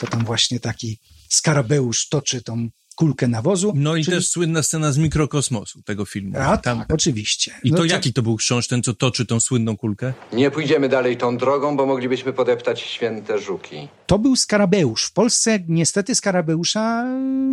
to tam właśnie taki skarabeusz toczy tą kulkę nawozu. No i czyli- też słynna scena z mikrokosmosu tego filmu. A Tam. tak, oczywiście. I No to co- jaki to był książ, ten co toczy tą słynną kulkę? Nie pójdziemy dalej tą drogą, bo moglibyśmy podeptać święte żuki. To był skarabeusz. W Polsce niestety skarabeusza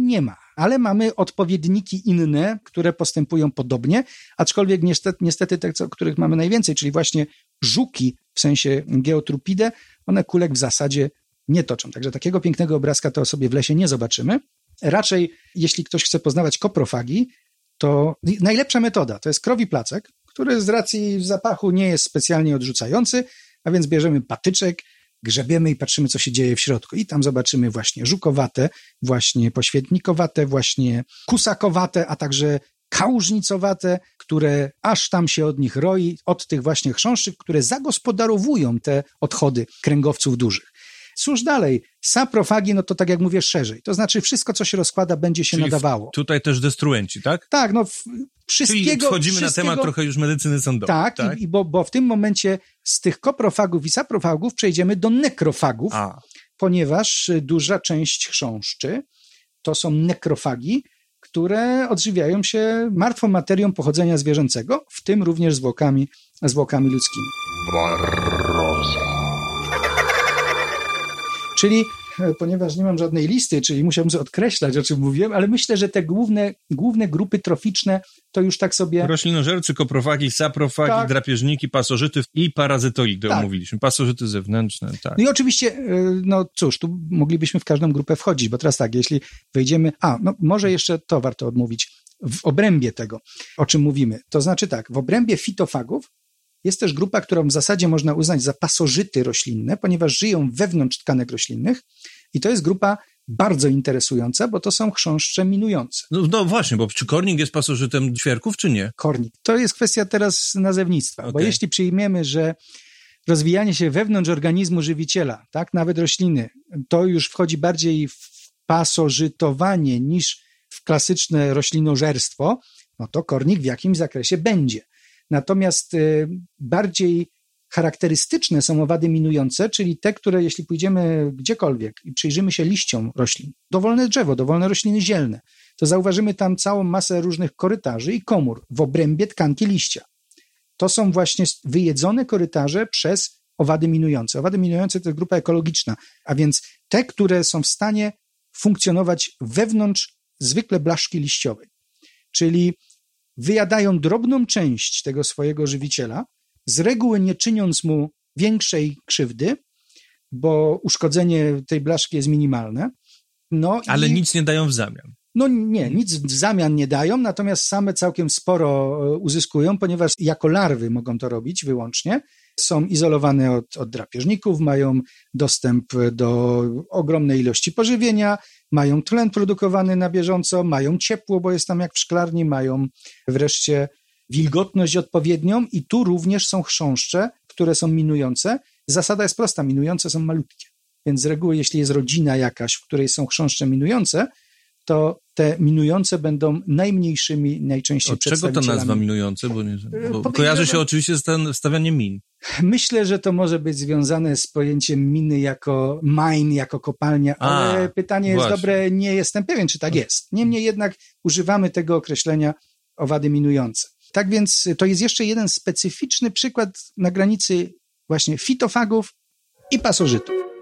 nie ma, ale mamy odpowiedniki inne, które postępują podobnie, aczkolwiek niestety, niestety te, co, których mamy najwięcej, czyli właśnie żuki w sensie geotrupide, one kulek w zasadzie nie toczą. Także takiego pięknego obrazka to sobie w lesie nie zobaczymy. Raczej, jeśli ktoś chce poznawać koprofagi, to najlepsza metoda to jest krowi placek, który z racji zapachu nie jest specjalnie odrzucający, a więc bierzemy patyczek, grzebiemy i patrzymy, co się dzieje w środku. I tam zobaczymy właśnie żukowate, właśnie poświetnikowate, właśnie kusakowate, a także kałużnicowate, które aż tam się od nich roi, od tych właśnie chrząszczy, które zagospodarowują te odchody kręgowców dużych. Cóż dalej? Saprofagi, no to tak jak mówię, szerzej. To znaczy wszystko, co się rozkłada, będzie się Czyli w- nadawało. Tutaj też destruenci, tak? Tak, no w, Czyli wszystkiego... wchodzimy na wszystkiego- temat trochę już medycyny sądowej. Tak, tak? I, i bo, bo w tym momencie z tych koprofagów i saprofagów przejdziemy do nekrofagów, A, ponieważ y, duża część chrząszczy to są nekrofagi, które odżywiają się martwą materią pochodzenia zwierzęcego, w tym również zwłokami, zwłokami ludzkimi. Barroza. Czyli, e, ponieważ nie mam żadnej listy, czyli musiałem sobie odkreślać, o czym mówiłem, ale myślę, że te główne, główne grupy troficzne to już tak sobie... roślinożercy, koprofagi, saprofagi, Tak. drapieżniki, pasożyty i parazytoidy Tak. omówiliśmy. Pasożyty zewnętrzne, tak. No i oczywiście, e, no cóż, tu moglibyśmy w każdą grupę wchodzić, bo teraz tak, jeśli wejdziemy, a, no może jeszcze to warto odmówić, w obrębie tego, o czym mówimy. To znaczy tak, w obrębie fitofagów jest też grupa, którą w zasadzie można uznać za pasożyty roślinne, ponieważ żyją wewnątrz tkanek roślinnych i to jest grupa bardzo interesująca, bo to są chrząszcze minujące. No, no właśnie, bo czy kornik jest pasożytem ćwierków, czy nie? kornik. To jest kwestia teraz nazewnictwa, bo Okej. jeśli przyjmiemy, że rozwijanie się wewnątrz organizmu żywiciela, tak, nawet rośliny, to już wchodzi bardziej w pasożytowanie niż w klasyczne roślinożerstwo, no to kornik w jakimś zakresie będzie. Natomiast y, bardziej charakterystyczne są owady minujące, czyli te, które jeśli pójdziemy gdziekolwiek i przyjrzymy się liściom roślin, dowolne drzewo, dowolne rośliny zielne, to zauważymy tam całą masę różnych korytarzy i komór w obrębie tkanki liścia. To są właśnie wyjedzone korytarze przez owady minujące. Owady minujące to jest grupa ekologiczna, a więc te, które są w stanie funkcjonować wewnątrz zwykle blaszki liściowej. Czyli wyjadają drobną część tego swojego żywiciela, z reguły nie czyniąc mu większej krzywdy, bo uszkodzenie tej blaszki jest minimalne. No Ale i... nic nie dają w zamian. No nie, nic w zamian nie dają, natomiast same całkiem sporo e, uzyskują, ponieważ jako larwy mogą to robić wyłącznie. Są izolowane od, od drapieżników, mają dostęp do ogromnej ilości pożywienia, mają tlen produkowany na bieżąco, mają ciepło, bo jest tam jak w szklarni, mają wreszcie wilgotność odpowiednią i tu również są chrząszcze, które są minujące. Zasada jest prosta, minujące są malutkie. Więc z reguły, jeśli jest rodzina jakaś, w której są chrząszcze minujące, to te minujące będą najmniejszymi, najczęściej Od czego ta nazwa minujące? Bo, nie, bo podejrzewam- kojarzy się oczywiście z ten, stawianiem min. Myślę, że to może być związane z pojęciem miny jako mine, jako kopalnia, A, ale pytanie jest właśnie. dobre, nie jestem pewien, czy tak jest. Niemniej jednak używamy tego określenia owady minujące. Tak więc to jest jeszcze jeden specyficzny przykład na granicy właśnie fitofagów i pasożytów.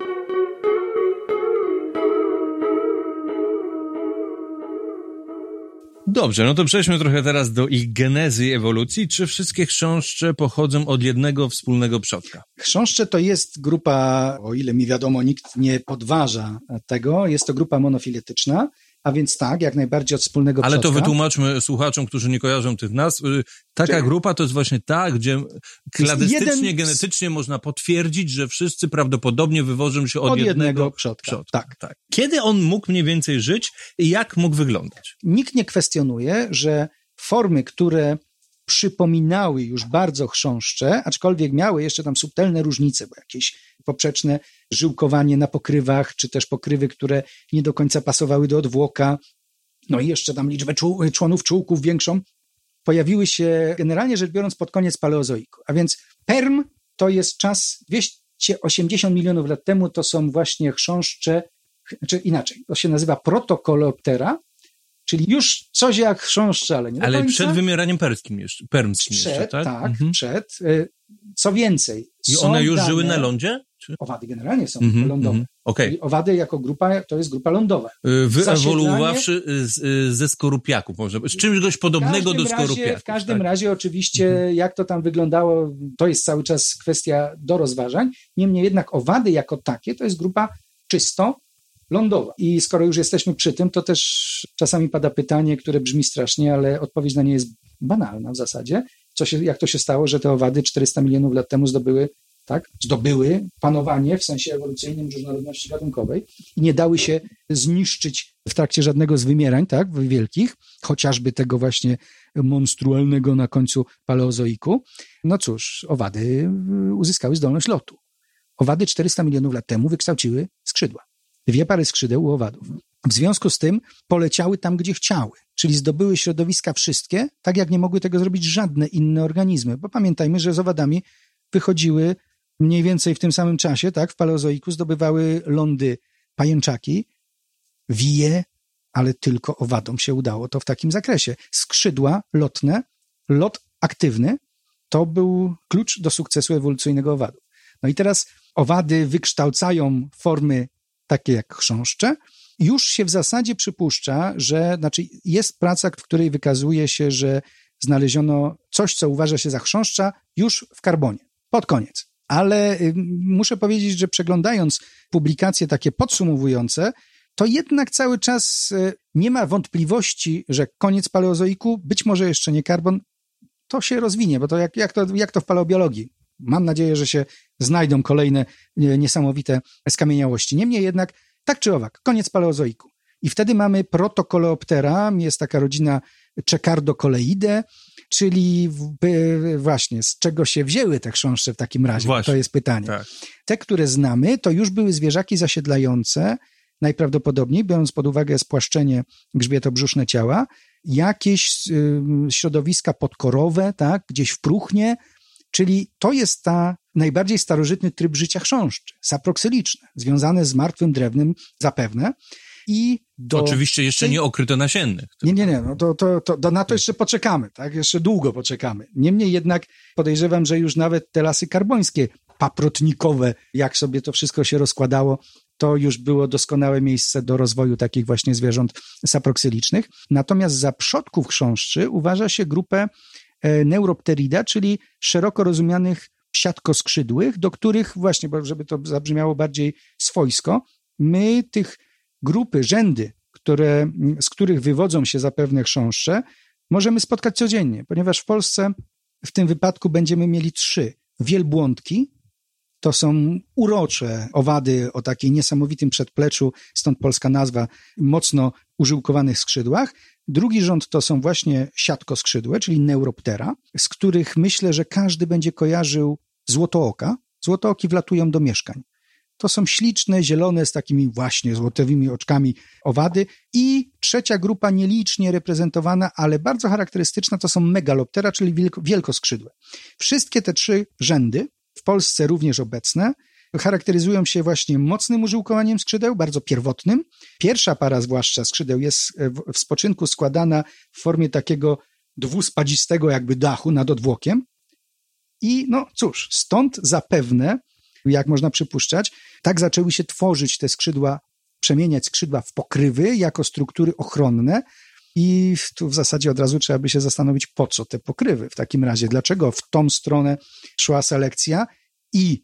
Dobrze, no to przejdźmy trochę teraz do ich genezy i ewolucji. Czy wszystkie chrząszcze pochodzą od jednego wspólnego przodka? Chrząszcze to jest grupa, o ile mi wiadomo, nikt nie podważa tego, jest to grupa monofiletyczna, a więc tak, jak najbardziej od wspólnego Ale to przodka. wytłumaczmy słuchaczom, którzy nie kojarzą tych nazw. Y, Taka Czyli- grupa to jest właśnie ta, gdzie kladystycznie, jeden genetycznie można potwierdzić, że wszyscy prawdopodobnie wywożą się od, Od jednego przodka, przodka. tak. Kiedy on mógł mniej więcej żyć i jak mógł wyglądać? Nikt nie kwestionuje, że formy, które przypominały już bardzo chrząszcze, aczkolwiek miały jeszcze tam subtelne różnice, bo jakieś poprzeczne żyłkowanie na pokrywach, czy też pokrywy, które nie do końca pasowały do odwłoka, no i jeszcze tam liczbę czł- członów czułków większą, pojawiły się generalnie rzecz biorąc pod koniec paleozoiku. A więc Perm to jest czas 280 milionów lat temu, to są właśnie chrząszcze, czy inaczej, to się nazywa protokoloptera, czyli już coś jak chrząszcze, ale nie Ale końca. przed wymieraniem perskim jeszcze, permskim Przed, jeszcze, tak? tak, Mhm. przed. Y, Co więcej, I one już dane, żyły na lądzie? Czy? Owady generalnie są Mhm, lądowe. mhm. Okej. I Owady jako grupa, to jest grupa lądowa. Y, Wyewoluowawszy y, ze skorupiaków, może, z czymś dość podobnego do skorupiaków. w każdym tak? razie oczywiście jak to tam wyglądało, to jest cały czas kwestia do rozważań. Niemniej jednak owady jako takie to jest grupa czysto lądowa. I skoro już jesteśmy przy tym, to też czasami pada pytanie, które brzmi strasznie, ale odpowiedź na nie jest banalna w zasadzie. Co się, jak to się stało, że te owady 400 milionów lat temu zdobyły tak, zdobyły panowanie w sensie ewolucyjnym różnorodności gatunkowej i nie dały się zniszczyć w trakcie żadnego z wymierań, tak, wielkich, chociażby tego właśnie monstrualnego na końcu paleozoiku. No cóż, owady uzyskały zdolność lotu. owady 400 milionów lat temu wykształciły skrzydła. Dwie pary skrzydeł u owadów. W związku z tym poleciały tam, gdzie chciały, czyli zdobyły środowiska wszystkie, tak jak nie mogły tego zrobić żadne inne organizmy. Bo pamiętajmy, że z owadami wychodziły mniej więcej w tym samym czasie, tak, w paleozoiku zdobywały lądy pajęczaki, wije, ale tylko owadom się udało to w takim zakresie. Skrzydła lotne, lot aktywny, to był klucz do sukcesu ewolucyjnego owadów. No i teraz owady wykształcają formy takie jak chrząszcze. Już się w zasadzie przypuszcza, że, znaczy jest praca, w której wykazuje się, że znaleziono coś, co uważa się za chrząszcza już w karbonie, pod koniec. Ale y, muszę powiedzieć, że przeglądając publikacje takie podsumowujące, to jednak cały czas y, nie ma wątpliwości, że koniec paleozoiku, być może jeszcze nie karbon, to się rozwinie, bo to jak, jak, to, jak to w paleobiologii. Mam nadzieję, że się znajdą kolejne y, niesamowite skamieniałości. Niemniej jednak, tak czy owak, koniec paleozoiku. I wtedy mamy protokoleoptera, jest taka rodzina Czekardokoleidae, czyli w, właśnie z czego się wzięły te chrząszcze w takim razie? Właśnie, to jest pytanie. tak. Te, które znamy, to już były zwierzaki zasiedlające, najprawdopodobniej, biorąc pod uwagę spłaszczenie grzbietobrzuszne ciała, jakieś y, środowiska podkorowe, tak, gdzieś w próchnie, czyli to jest ta najbardziej starożytny tryb życia chrząszczy, saproksyliczne, związane z martwym drewnem zapewne. I do Oczywiście jeszcze tej- nie okryto nasiennych. nie, nie, nie, no to, to, to, to na to jeszcze poczekamy, tak? Jeszcze długo poczekamy. Niemniej jednak podejrzewam, że już nawet te lasy karbońskie, paprotnikowe, jak sobie to wszystko się rozkładało, to już było doskonałe miejsce do rozwoju takich właśnie zwierząt saproksylicznych. Natomiast za przodków chrząszczy uważa się grupę Neuropterida, czyli szeroko rozumianych siatkoskrzydłych, do których właśnie, bo żeby to zabrzmiało bardziej swojsko, my tych grupy, rzędy, które, z których wywodzą się zapewne chrząszcze, możemy spotkać codziennie, ponieważ w Polsce w tym wypadku będziemy mieli trzy. Wielbłądki, to są urocze owady o takiej niesamowitym przedpleczu, stąd polska nazwa, mocno użyłkowanych skrzydłach. Drugi rząd to są właśnie siatkoskrzydłe, czyli neuroptera, z których myślę, że każdy będzie kojarzył złotooka. Złotooki wlatują do mieszkań. To są śliczne, zielone, z takimi właśnie złotowymi oczkami owady. I trzecia grupa, nielicznie reprezentowana, ale bardzo charakterystyczna, to są megaloptera, czyli wielko, wielkoskrzydłe. Wszystkie te trzy rzędy, w Polsce również obecne, charakteryzują się właśnie mocnym użyłkowaniem skrzydeł, bardzo pierwotnym. Pierwsza para zwłaszcza skrzydeł jest e, w, spoczynku składana w formie takiego dwuspadzistego jakby dachu nad odwłokiem. I no cóż, stąd zapewne, jak można przypuszczać, tak zaczęły się tworzyć te skrzydła, przemieniać skrzydła w pokrywy jako struktury ochronne. I tu w zasadzie od razu trzeba by się zastanowić, po co te pokrywy w takim razie, dlaczego w tą stronę szła selekcja i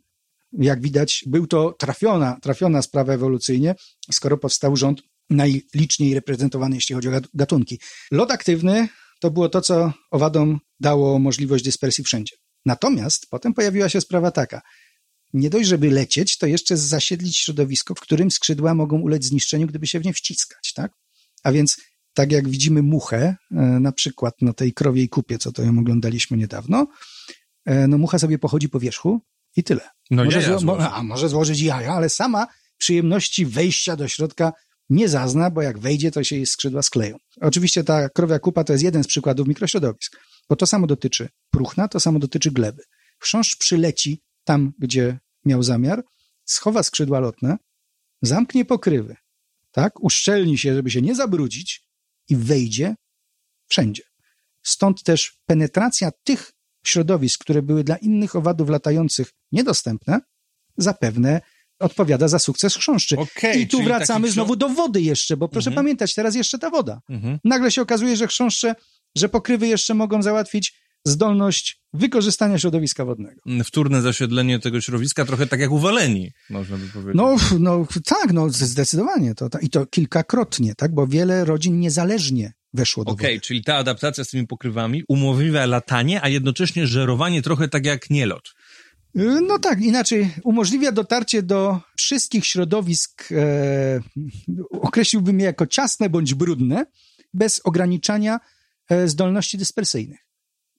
jak widać, był to trafiona, trafiona sprawa ewolucyjnie, skoro powstał rząd najliczniej reprezentowany, jeśli chodzi o gat- gatunki. Lot aktywny to było to, co owadom dało możliwość dyspersji wszędzie. Natomiast potem pojawiła się sprawa taka. Nie dość, żeby lecieć, to jeszcze zasiedlić środowisko, w którym skrzydła mogą ulec zniszczeniu, gdyby się w nie wciskać, tak? A więc tak jak widzimy muchę, e, na przykład na tej krowiej kupie, co to ją oglądaliśmy niedawno, e, no mucha sobie pochodzi po wierzchu i tyle. No może, jaja zło- złoży. a, może złożyć jaja, ale sama przyjemności wejścia do środka nie zazna, bo jak wejdzie, to się jej skrzydła skleją. Oczywiście ta krowia kupa to jest jeden z przykładów mikrośrodowisk, bo to samo dotyczy próchna, to samo dotyczy gleby. Chrząszcz przyleci tam, gdzie miał zamiar, schowa skrzydła lotne, zamknie pokrywy, tak, uszczelni się, żeby się nie zabrudzić i wejdzie wszędzie. Stąd też penetracja tych środowisk, które były dla innych owadów latających niedostępne, zapewne odpowiada za sukces chrząszczy. Okej, I tu wracamy znowu do wody jeszcze, bo proszę Mhm. pamiętać, teraz jeszcze ta woda. Mhm. Nagle się okazuje, że chrząszcze, że pokrywy jeszcze mogą załatwić zdolność wykorzystania środowiska wodnego. Wtórne zasiedlenie tego środowiska, trochę tak jak uwaleni, można by powiedzieć. No, no tak, no zdecydowanie. To, to, I to kilkakrotnie, tak, bo wiele rodzin niezależnie weszło do Okej, wody. czyli ta adaptacja z tymi pokrywami umożliwia latanie, a jednocześnie żerowanie trochę tak jak nielot. Y, No tak, inaczej umożliwia dotarcie do wszystkich środowisk, e, określiłbym je jako ciasne bądź brudne, bez ograniczania e, zdolności dyspersyjnych.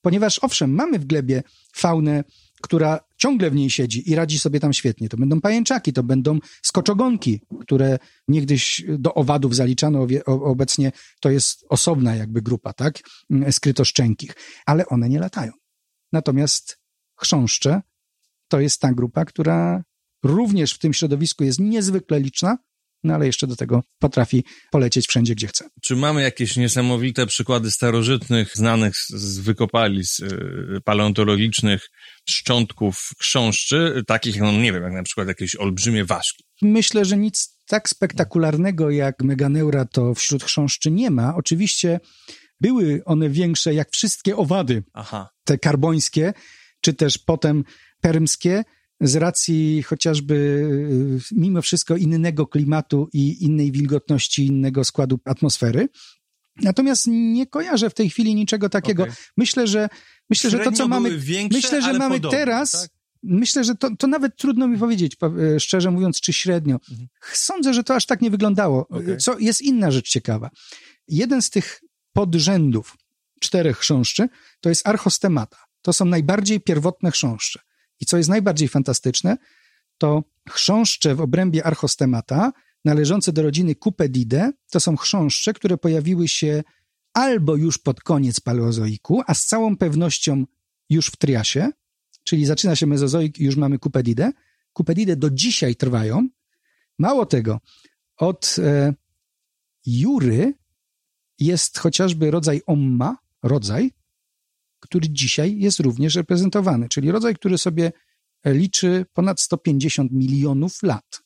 Ponieważ owszem, mamy w glebie faunę, która ciągle w niej siedzi i radzi sobie tam świetnie. To będą pajęczaki, to będą skoczogonki, które niegdyś do owadów zaliczano, obecnie to jest osobna jakby grupa, tak, skrytoszczękich, ale one nie latają. Natomiast chrząszcze to jest ta grupa, która również w tym środowisku jest niezwykle liczna, no ale jeszcze do tego potrafi polecieć wszędzie, gdzie chce. Czy mamy jakieś niesamowite przykłady starożytnych, znanych z wykopalisk y, paleontologicznych szczątków chrząszczy, takich, no nie wiem, jak na przykład jakieś olbrzymie ważki? Myślę, że nic tak spektakularnego jak meganeura to wśród chrząszczy nie ma. Oczywiście były one większe jak wszystkie owady, Aha. te karbońskie, czy też potem permskie, z racji chociażby y, mimo wszystko innego klimatu i innej wilgotności, innego składu atmosfery. Natomiast nie kojarzę w tej chwili niczego takiego. Okay. Myślę, że myślę, że to, co mamy. Większe, myślę, że mamy podobne, teraz. Tak? Myślę, że to, to nawet trudno mi powiedzieć, e, szczerze mówiąc, czy średnio. Mhm. Sądzę, że to aż tak nie wyglądało. Okay. Co jest inna rzecz ciekawa. Jeden z tych podrzędów czterech chrząszczy to jest archostemata. To są najbardziej pierwotne chrząszcze. I co jest najbardziej fantastyczne, to chrząszcze w obrębie archostemata, należące do rodziny Cupedidae, to są chrząszcze, które pojawiły się albo już pod koniec paleozoiku, a z całą pewnością już w Triasie, czyli zaczyna się mezozoik i już mamy Cupedidae. Cupedidae do dzisiaj trwają. Mało tego, od e, Jury jest chociażby rodzaj Omma, rodzaj, który dzisiaj jest również reprezentowany, czyli rodzaj, który sobie liczy ponad 150 milionów lat.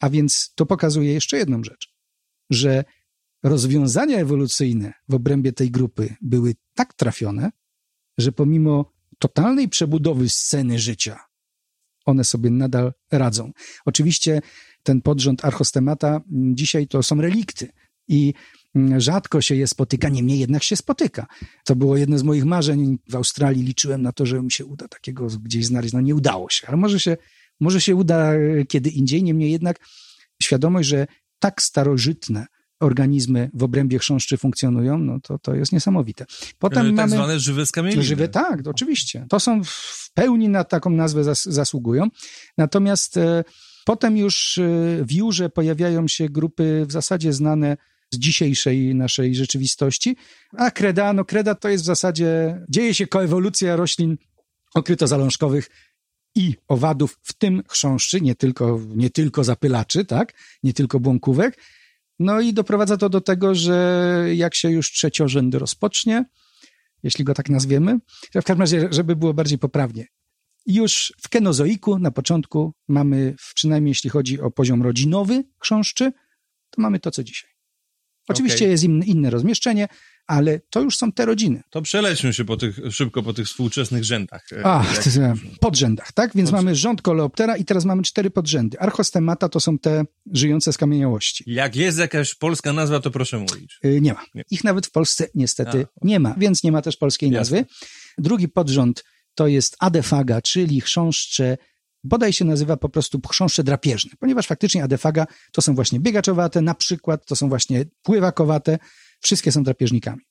A więc to pokazuje jeszcze jedną rzecz, że rozwiązania ewolucyjne w obrębie tej grupy były tak trafione, że pomimo totalnej przebudowy sceny życia, one sobie nadal radzą. Oczywiście ten podrząd archostemata dzisiaj to są relikty i rzadko się je spotyka, niemniej jednak się spotyka. To było jedno z moich marzeń. W Australii liczyłem na to, że mi się uda takiego gdzieś znaleźć. No nie udało się, ale może się, może się uda e, kiedy indziej. Niemniej jednak świadomość, że tak starożytne organizmy w obrębie chrząszczy funkcjonują, no to, to jest niesamowite. Potem tak mamy... zwane żywe skamieliny. Żywe, tak, oczywiście. To są w pełni na taką nazwę zas, zasługują. Natomiast e, potem już e, w Jurze pojawiają się grupy w zasadzie znane z dzisiejszej naszej rzeczywistości. A kreda, no kreda to jest w zasadzie, dzieje się koewolucja roślin okrytozalążkowych i owadów, w tym chrząszczy, nie tylko, nie tylko zapylaczy, tak, nie tylko błąkówek. No i doprowadza to do tego, że jak się już trzeciorzęd rozpocznie, jeśli go tak nazwiemy, w każdym razie, żeby było bardziej poprawnie, już w kenozoiku na początku mamy, przynajmniej jeśli chodzi o poziom rodzinowy chrząszczy, to mamy to, co dzisiaj. Oczywiście okay. jest inne, inne rozmieszczenie, ale to już są te rodziny. To przelećmy się po tych, szybko po tych współczesnych rzędach. E, A, podrzędach, tak? Więc Pod... mamy rząd koleoptera i teraz mamy cztery podrzędy. Archostemata to są te żyjące skamieniałości. Jak jest jakaś polska nazwa, to proszę mówić. Yy, nie ma. Nie. Ich nawet w Polsce niestety A. nie ma, więc nie ma też polskiej Jasne. nazwy. Drugi podrząd to jest adefaga, czyli chrząszcze bodaj się nazywa po prostu chrząszcze drapieżne, ponieważ faktycznie adefaga to są właśnie biegaczowate, na przykład to są właśnie pływakowate, wszystkie są drapieżnikami.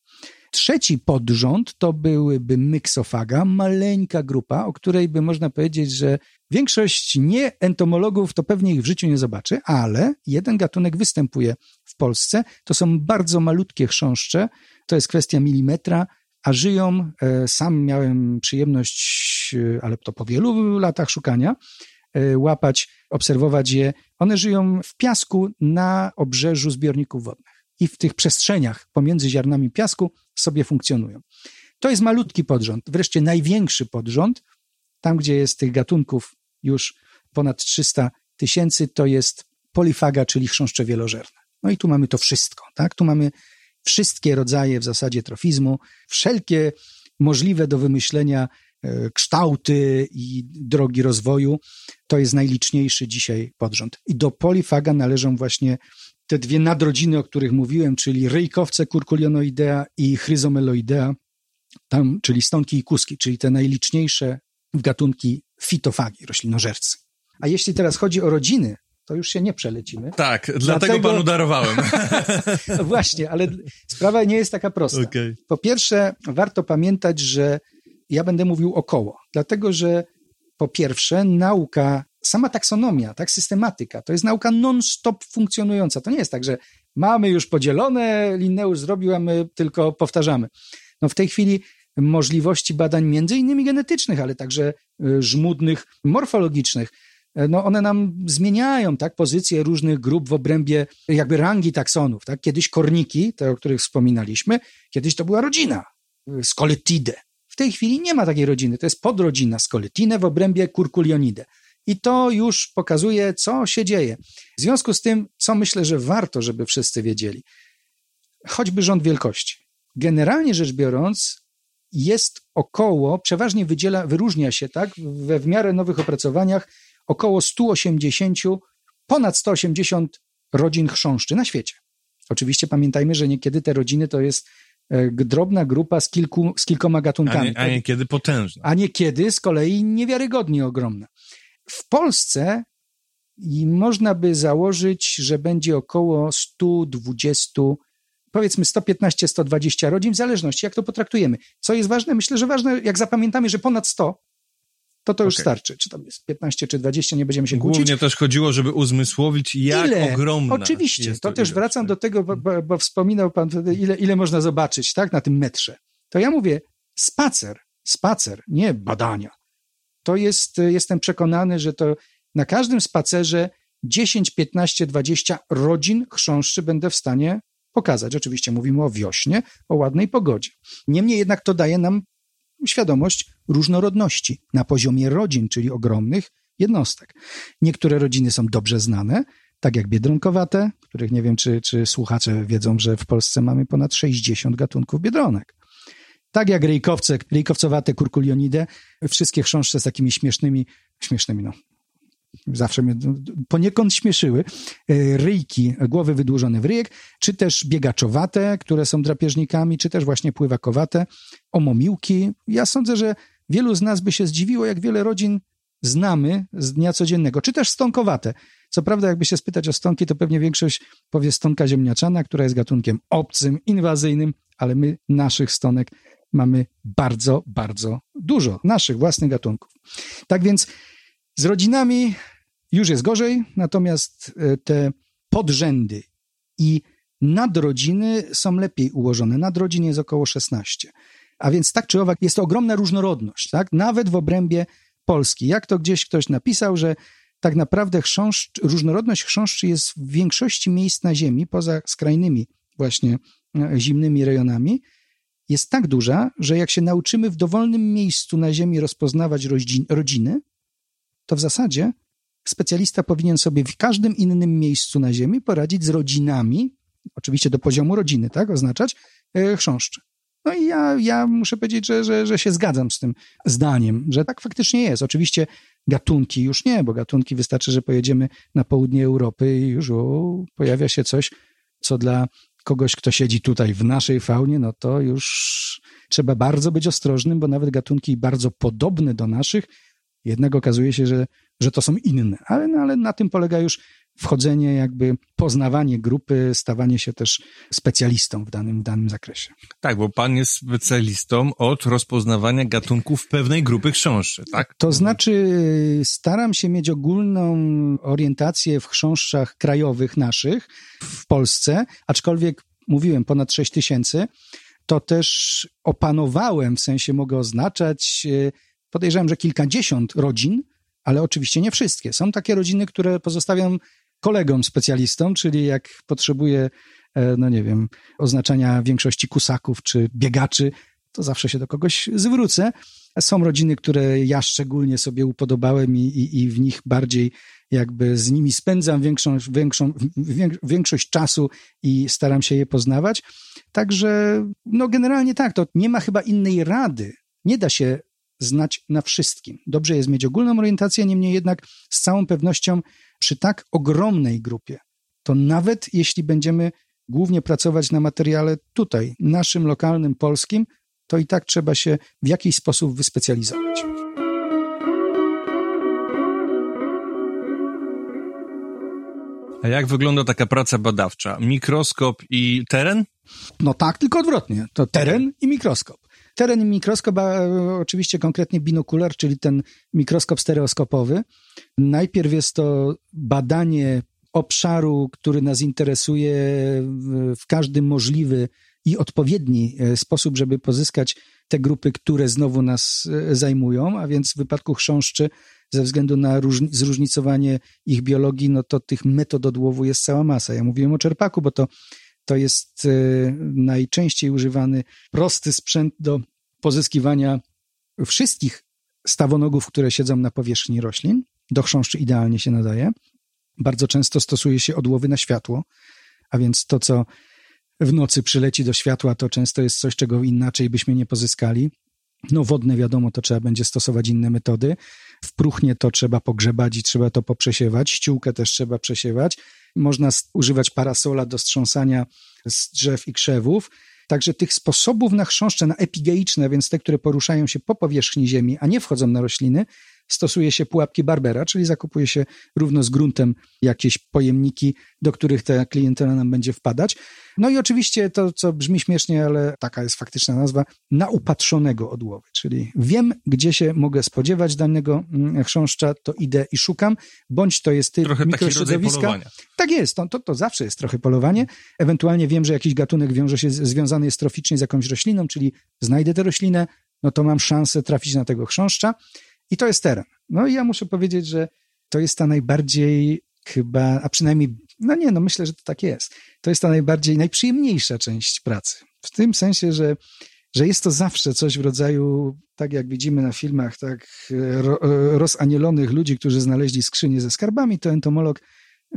Trzeci podrząd to byłyby myksofaga, maleńka grupa, o której by można powiedzieć, że większość nieentomologów to pewnie ich w życiu nie zobaczy, ale jeden gatunek występuje w Polsce. To są bardzo malutkie chrząszcze, to jest kwestia milimetra, a żyją, e, sam miałem przyjemność, e, ale to po wielu latach szukania, e, łapać, obserwować je. One żyją w piasku na obrzeżu zbiorników wodnych i w tych przestrzeniach pomiędzy ziarnami piasku sobie funkcjonują. To jest malutki podrząd. Wreszcie największy podrząd, tam gdzie jest tych gatunków już ponad 300 tysięcy, to jest polifaga, czyli chrząszcze wielożerne. No i tu mamy to wszystko, tak? Tu mamy wszystkie rodzaje w zasadzie trofizmu, wszelkie możliwe do wymyślenia e, kształty i drogi rozwoju. To jest najliczniejszy dzisiaj podrząd. I do polifaga należą właśnie te dwie nadrodziny, o których mówiłem, czyli ryjkowce kurkulionoidea i chryzomeloidea, tam, czyli stonki i kuski, czyli te najliczniejsze gatunki fitofagi, roślinożercy. A jeśli teraz chodzi o rodziny to już się nie przelecimy. Tak, dlatego, dlatego panu darowałem. no właśnie, ale sprawa nie jest taka prosta. Okay. Po pierwsze, warto pamiętać, że ja będę mówił około, dlatego że po pierwsze nauka, sama taksonomia, tak, systematyka, to jest nauka non-stop funkcjonująca. To nie jest tak, że mamy już podzielone, Linneusz zrobił, a my tylko powtarzamy. No w tej chwili możliwości badań między innymi genetycznych, ale także y, żmudnych, morfologicznych, no one nam zmieniają tak, pozycję różnych grup w obrębie jakby rangi taksonów. Tak? Kiedyś korniki, te o których wspominaliśmy, kiedyś to była rodzina, y, Scoletide. W tej chwili nie ma takiej rodziny, to jest podrodzina Scoletine w obrębie Curculionidae. I to już pokazuje, co się dzieje. W związku z tym, co myślę, że warto, żeby wszyscy wiedzieli, choćby rząd wielkości. Generalnie rzecz biorąc, jest około, przeważnie wydziela, wyróżnia się tak, we w miarę nowych opracowaniach, około 180, ponad 180 rodzin chrząszczy na świecie. Oczywiście pamiętajmy, że niekiedy te rodziny to jest e, drobna grupa z, kilku, z kilkoma gatunkami. A, nie, a niekiedy potężna. A niekiedy z kolei niewiarygodnie ogromna. W Polsce i można by założyć, że będzie około 120 powiedzmy 115-120 rodzin, w zależności jak to potraktujemy. Co jest ważne? Myślę, że ważne, jak zapamiętamy, że ponad 100, to to już okay. starczy. Czy tam jest 15 czy 20, nie będziemy się Głównie kłócić. Głównie też chodziło, żeby uzmysłowić, jak ile? ogromna Oczywiście, to, to też wracam do tego, bo, bo, bo, wspominał pan, ile, ile można zobaczyć tak, na tym metrze. To ja mówię, spacer, spacer, nie badania. To jest, jestem przekonany, że to na każdym spacerze 10, 15, 20 rodzin chrząszczy będę w stanie pokazać. Oczywiście mówimy o wiośnie, o ładnej pogodzie. Niemniej jednak to daje nam świadomość różnorodności na poziomie rodzin, czyli ogromnych jednostek. Niektóre rodziny są dobrze znane, tak jak biedronkowate, których nie wiem, czy, czy słuchacze wiedzą, że w Polsce mamy ponad 60 gatunków biedronek. Tak jak rejkowce, rejkowcowate kurkulionidę, wszystkie chrząszcze z takimi śmiesznymi, śmiesznymi, no, zawsze mnie poniekąd śmieszyły, e, ryjki, głowy wydłużone w ryjek, czy też biegaczowate, które są drapieżnikami, czy też właśnie pływakowate, omomiłki. Ja sądzę, że wielu z nas by się zdziwiło, jak wiele rodzin znamy z dnia codziennego, czy też stonkowate. Co prawda, jakby się spytać o stonki, to pewnie większość powie stonka ziemniaczana, która jest gatunkiem obcym, inwazyjnym, ale my naszych stonek mamy bardzo, bardzo dużo, naszych własnych gatunków. Tak więc z rodzinami już jest gorzej, natomiast e, te podrzędy i nadrodziny są lepiej ułożone. Nadrodzin jest około 16. A więc tak czy owak jest to ogromna różnorodność, tak? nawet w obrębie Polski. Jak to gdzieś ktoś napisał, że tak naprawdę chrząszcz, różnorodność chrząszczy jest w większości miejsc na Ziemi, poza skrajnymi właśnie e, zimnymi rejonami, jest tak duża, że jak się nauczymy w dowolnym miejscu na Ziemi rozpoznawać rodziny, to w zasadzie specjalista powinien sobie w każdym innym miejscu na Ziemi poradzić z rodzinami, oczywiście do poziomu rodziny, tak, oznaczać e, chrząszczy. No i ja, ja muszę powiedzieć, że, że, że się zgadzam z tym zdaniem, że tak faktycznie jest. Oczywiście gatunki już nie, bo gatunki wystarczy, że pojedziemy na południe Europy i już o, pojawia się coś, co dla kogoś, kto siedzi tutaj w naszej faunie, no to już trzeba bardzo być ostrożnym, bo nawet gatunki bardzo podobne do naszych jednak okazuje się, że, że to są inne. Ale, no, ale na tym polega już wchodzenie, jakby poznawanie grupy, stawanie się też specjalistą w danym, w danym zakresie. Tak, bo pan jest specjalistą od rozpoznawania gatunków pewnej grupy chrząszczy, tak? To znaczy staram się mieć ogólną orientację w chrząszczach krajowych naszych w Polsce, aczkolwiek mówiłem ponad 6 tysięcy, to też opanowałem, w sensie mogę oznaczać podejrzewam, że kilkadziesiąt rodzin, ale oczywiście nie wszystkie. Są takie rodziny, które pozostawiam kolegom specjalistom, czyli jak potrzebuję, e, no nie wiem, oznaczenia większości kusaków czy biegaczy, to zawsze się do kogoś zwrócę. Są rodziny, które ja szczególnie sobie upodobałem i, i, i w nich bardziej jakby z nimi spędzam większą, większą, większość czasu i staram się je poznawać. Także, no generalnie tak, to nie ma chyba innej rady. Nie da się znać na wszystkim. Dobrze jest mieć ogólną orientację, niemniej jednak z całą pewnością przy tak ogromnej grupie, to nawet jeśli będziemy głównie pracować na materiale tutaj, naszym lokalnym, polskim, to i tak trzeba się w jakiś sposób wyspecjalizować. A jak wygląda taka praca badawcza? Mikroskop i teren? No tak, tylko odwrotnie. To teren i mikroskop. Teren mikroskop, a oczywiście konkretnie binokular, czyli ten mikroskop stereoskopowy. Najpierw jest to badanie obszaru, który nas interesuje w każdy możliwy i odpowiedni e, sposób, żeby pozyskać te grupy, które znowu nas e, zajmują, a więc w wypadku chrząszczy ze względu na zróżnicowanie ich biologii, no to tych metod odłowu jest cała masa. Ja mówiłem o czerpaku, bo to, to jest e, najczęściej używany prosty sprzęt do pozyskiwania wszystkich stawonogów, które siedzą na powierzchni roślin. Do chrząszczy idealnie się nadaje. Bardzo często stosuje się odłowy na światło, a więc to, co w nocy przyleci do światła, to często jest coś, czego inaczej byśmy nie pozyskali. No wodne wiadomo, to trzeba będzie stosować inne metody. W próchnie to trzeba pogrzebać i trzeba to poprzesiewać. Ściółkę też trzeba przesiewać. Można używać parasola do strząsania z drzew i krzewów. Także tych sposobów na chrząszcze, na epigeiczne, więc te, które poruszają się po powierzchni ziemi, a nie wchodzą na rośliny, stosuje się pułapki Barbera, czyli zakupuje się równo z gruntem jakieś pojemniki, do których ta klientela nam będzie wpadać. No i oczywiście to, co brzmi śmiesznie, ale taka jest faktyczna nazwa, naupatrzonego odłowy, czyli wiem, gdzie się mogę spodziewać danego mm, chrząszcza, to idę i szukam, bądź to jest typ trochę mikrośrodowiska. Tak jest, to, to, to zawsze jest trochę polowanie. Ewentualnie wiem, że jakiś gatunek wiąże się, związany jest troficznie z jakąś rośliną, czyli znajdę tę roślinę, no to mam szansę trafić na tego chrząszcza. I to jest teren. No i ja muszę powiedzieć, że to jest ta najbardziej chyba, a przynajmniej, no nie, no myślę, że to tak jest. To jest ta najbardziej, najprzyjemniejsza część pracy. W tym sensie, że, że jest to zawsze coś w rodzaju, tak jak widzimy na filmach, tak ro, rozanielonych ludzi, którzy znaleźli skrzynię ze skarbami, to entomolog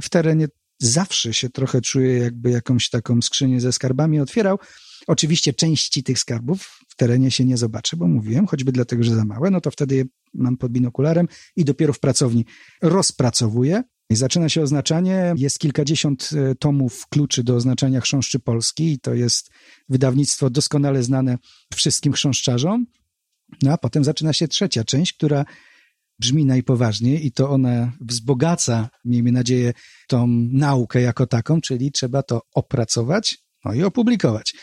w terenie zawsze się trochę czuje, jakby jakąś taką skrzynię ze skarbami otwierał. Oczywiście części tych skarbów w terenie się nie zobaczy, bo mówiłem, choćby dlatego, że za małe, no to wtedy je mam pod binokularem i dopiero w pracowni rozpracowuję. I zaczyna się oznaczanie. Jest kilkadziesiąt e, tomów kluczy do oznaczania chrząszczy Polski i to jest wydawnictwo doskonale znane wszystkim chrząszczarzom. No a potem zaczyna się trzecia część, która brzmi najpoważniej i to ona wzbogaca, miejmy nadzieję, tą naukę jako taką, czyli trzeba to opracować, no i opublikować.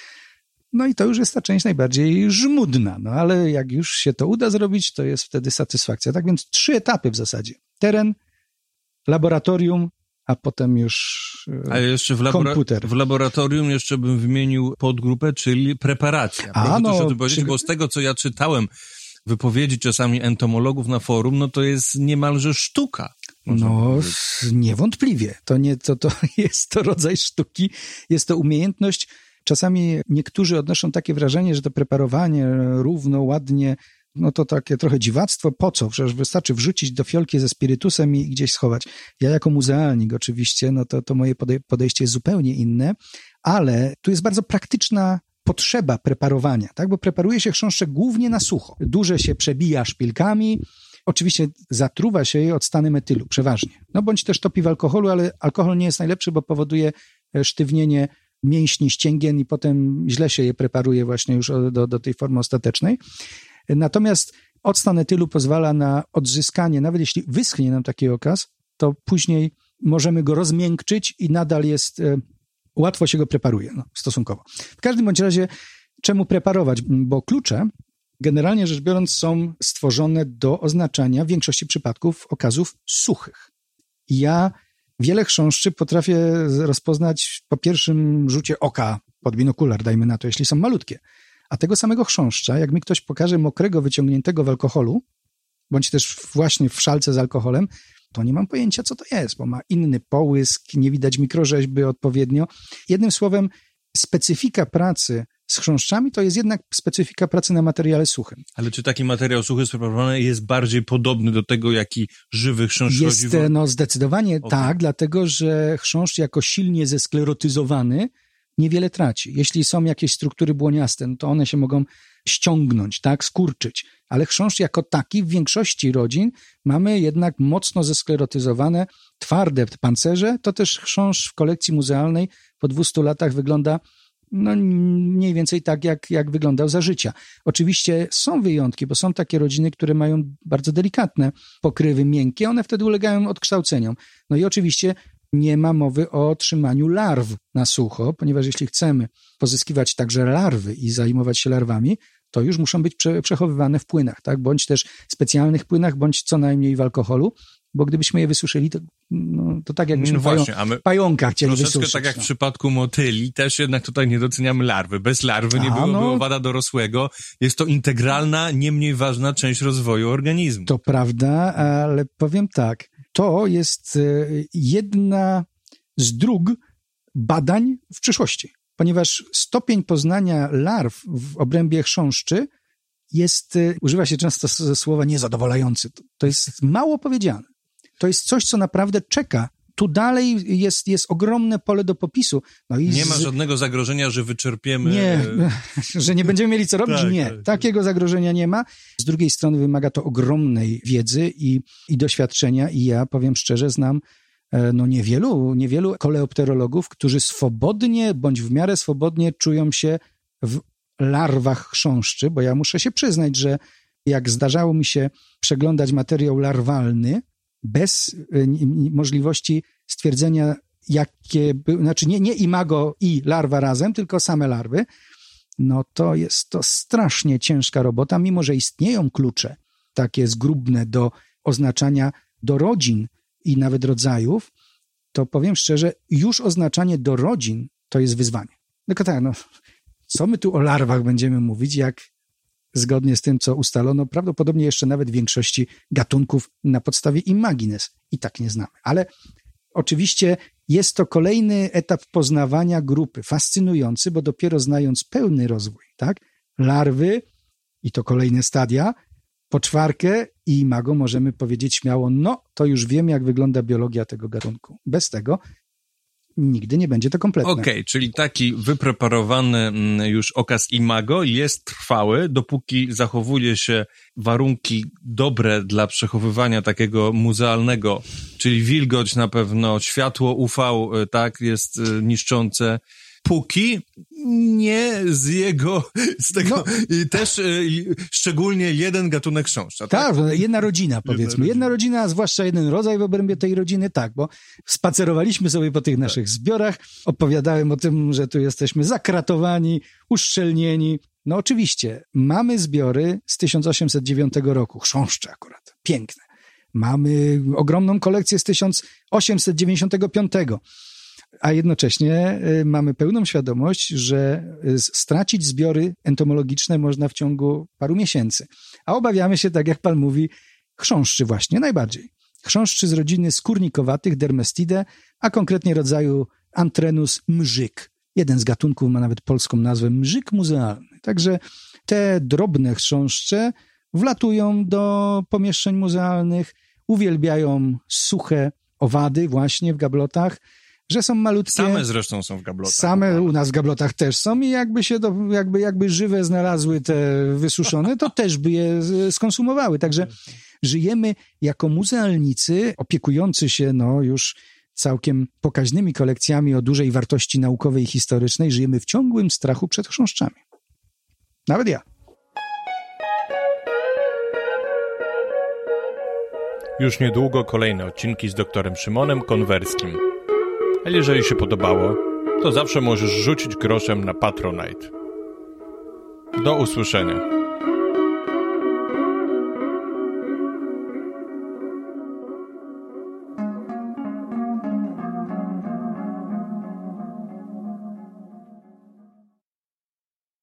No i to już jest ta część najbardziej żmudna, no ale jak już się to uda zrobić, to jest wtedy satysfakcja. Tak więc trzy etapy w zasadzie. Teren, laboratorium, a potem już e, a jeszcze w labora- komputer. W laboratorium jeszcze bym wymienił podgrupę, czyli preparacja. A, Proszę no, też o tym powiedzieć, przy... bo z tego, co ja czytałem, wypowiedzi czasami entomologów na forum, no to jest niemalże sztuka. No, powiedzieć. niewątpliwie. To, nie, to, to jest to rodzaj sztuki, jest to umiejętność Czasami niektórzy odnoszą takie wrażenie, że to preparowanie równo, ładnie, no to takie trochę dziwactwo. Po co? Przecież wystarczy wrzucić do fiolki ze spirytusem i gdzieś schować. Ja jako muzealnik oczywiście, no to, to moje podejście jest zupełnie inne, ale tu jest bardzo praktyczna potrzeba preparowania, tak? bo preparuje się chrząszcze głównie na sucho. Duże się przebija szpilkami, Oczywiście zatruwa się od stany metylu, przeważnie. No bądź też topi w alkoholu, ale alkohol nie jest najlepszy, bo powoduje sztywnienie mięśni, ścięgien i potem źle się je preparuje właśnie już do, do tej formy ostatecznej. Natomiast octan etylu pozwala na odzyskanie, nawet jeśli wyschnie nam taki okaz, to później możemy go rozmiękczyć i nadal jest, e, łatwo się go preparuje no, stosunkowo. W każdym bądź razie, czemu preparować? Bo klucze, generalnie rzecz biorąc, są stworzone do oznaczania w większości przypadków okazów suchych. Ja Wiele chrząszczy potrafię rozpoznać po pierwszym rzucie oka pod binokular, dajmy na to, jeśli są malutkie. A tego samego chrząszcza, jak mi ktoś pokaże mokrego, wyciągniętego w alkoholu, bądź też właśnie w szalce z alkoholem, to nie mam pojęcia, co to jest, bo ma inny połysk, nie widać mikrorzeźby odpowiednio. Jednym słowem, specyfika pracy z chrząszczami to jest jednak specyfika pracy na materiale suchym. Ale czy taki materiał suchy spreparowany jest bardziej podobny do tego, jaki żywy chrząszcz Jest, no zdecydowanie okay. tak, dlatego że chrząszcz jako silnie zesklerotyzowany niewiele traci. Jeśli są jakieś struktury błoniaste, no to one się mogą ściągnąć, tak, skurczyć. Ale chrząszcz jako taki w większości rodzin mamy jednak mocno zesklerotyzowane, twarde pancerze. To też chrząszcz w kolekcji muzealnej po 200 latach wygląda no mniej więcej tak, jak, jak wyglądał za życia. Oczywiście są wyjątki, bo są takie rodziny, które mają bardzo delikatne pokrywy miękkie, one wtedy ulegają odkształceniom. No i oczywiście nie ma mowy o trzymaniu larw na sucho, ponieważ jeśli chcemy pozyskiwać także larwy i zajmować się larwami, to już muszą być prze, przechowywane w płynach, tak? Bądź też specjalnych płynach, bądź co najmniej w alkoholu, bo gdybyśmy je wysuszyli, to, no, to tak jakbyśmy No pają, właśnie, a my pająka chcieli troszeczkę wysuszyć. tak jak w no. przypadku motyli, też jednak tutaj nie doceniamy larwy. Bez larwy nie A, byłoby no. owada dorosłego. Jest to integralna, nie mniej ważna część rozwoju organizmu. To prawda, ale powiem tak, to jest e, jedna z dróg badań w przyszłości, ponieważ stopień poznania larw w obrębie chrząszczy jest, e, używa się często słowa niezadowalający. To jest mało powiedziane. To jest coś, co naprawdę czeka. Tu dalej jest, jest ogromne pole do popisu. No Nie ma z- żadnego zagrożenia, że wyczerpiemy... nie, że nie będziemy mieli co robić? Tak, nie, tak. takiego zagrożenia nie ma. Z drugiej strony wymaga to ogromnej wiedzy i, i doświadczenia i ja powiem szczerze, znam e, no niewielu, niewielu koleopterologów, którzy swobodnie bądź w miarę swobodnie czują się w larwach chrząszczy, bo ja muszę się przyznać, że jak zdarzało mi się przeglądać materiał larwalny bez n- możliwości stwierdzenia, jakie, by, znaczy nie, nie imago i larwa razem, tylko same larwy, no to jest to strasznie ciężka robota, mimo że istnieją klucze takie zgrubne do oznaczania do rodzin i nawet rodzajów, to powiem szczerze, już oznaczanie do rodzin to jest wyzwanie. Tylko tak, no, co my tu o larwach będziemy mówić, jak zgodnie z tym, co ustalono, prawdopodobnie jeszcze nawet większości gatunków na podstawie imagines i tak nie znamy. Ale oczywiście jest to kolejny etap poznawania grupy, fascynujący, bo dopiero znając pełny rozwój, tak, larwy i to kolejne stadia, poczwarkę i imago możemy powiedzieć śmiało, no to już wiemy, jak wygląda biologia tego gatunku. Bez tego nigdy nie będzie to kompletne. Okej, czyli taki wypreparowany mm, już okaz imago jest trwały, dopóki zachowuje się warunki dobre dla przechowywania takiego muzealnego, czyli wilgoć na pewno, światło UV, y, tak, jest y, niszczące, póki nie z jego, z tego, No. i też y, i szczególnie jeden gatunek chrząszcza, tak? Tak, jedna rodzina powiedzmy. Jedna rodzina, a zwłaszcza jeden rodzaj w obrębie tej rodziny, tak, bo spacerowaliśmy sobie po tych naszych zbiorach, opowiadałem o tym, że tu jesteśmy zakratowani, uszczelnieni. No oczywiście, mamy zbiory z 1809 roku, chrząszcze akurat, piękne. Mamy ogromną kolekcję z 1895 a jednocześnie y, mamy pełną świadomość, że y, stracić zbiory entomologiczne można w ciągu paru miesięcy. A obawiamy się, tak jak pan mówi, chrząszczy właśnie najbardziej. Chrząszczy z rodziny skórnikowatych Dermestidae, a konkretnie rodzaju Antrenus mrzyk. Jeden z gatunków ma nawet polską nazwę mrzyk muzealny. Także te drobne chrząszcze wlatują do pomieszczeń muzealnych, uwielbiają suche owady właśnie w gablotach, że są malutkie. Same zresztą są w gablotach. Same u nas w gablotach też są i jakby się to, jakby, jakby żywe znalazły te wysuszone, to też by je skonsumowały. Także żyjemy jako muzealnicy opiekujący się no już całkiem pokaźnymi kolekcjami o dużej wartości naukowej i historycznej, żyjemy w ciągłym strachu przed chrząszczami. Nawet ja. Już niedługo kolejne odcinki z doktorem Szymonem Konwerskim. A jeżeli się podobało, to zawsze możesz rzucić groszem na Patronite. Do usłyszenia.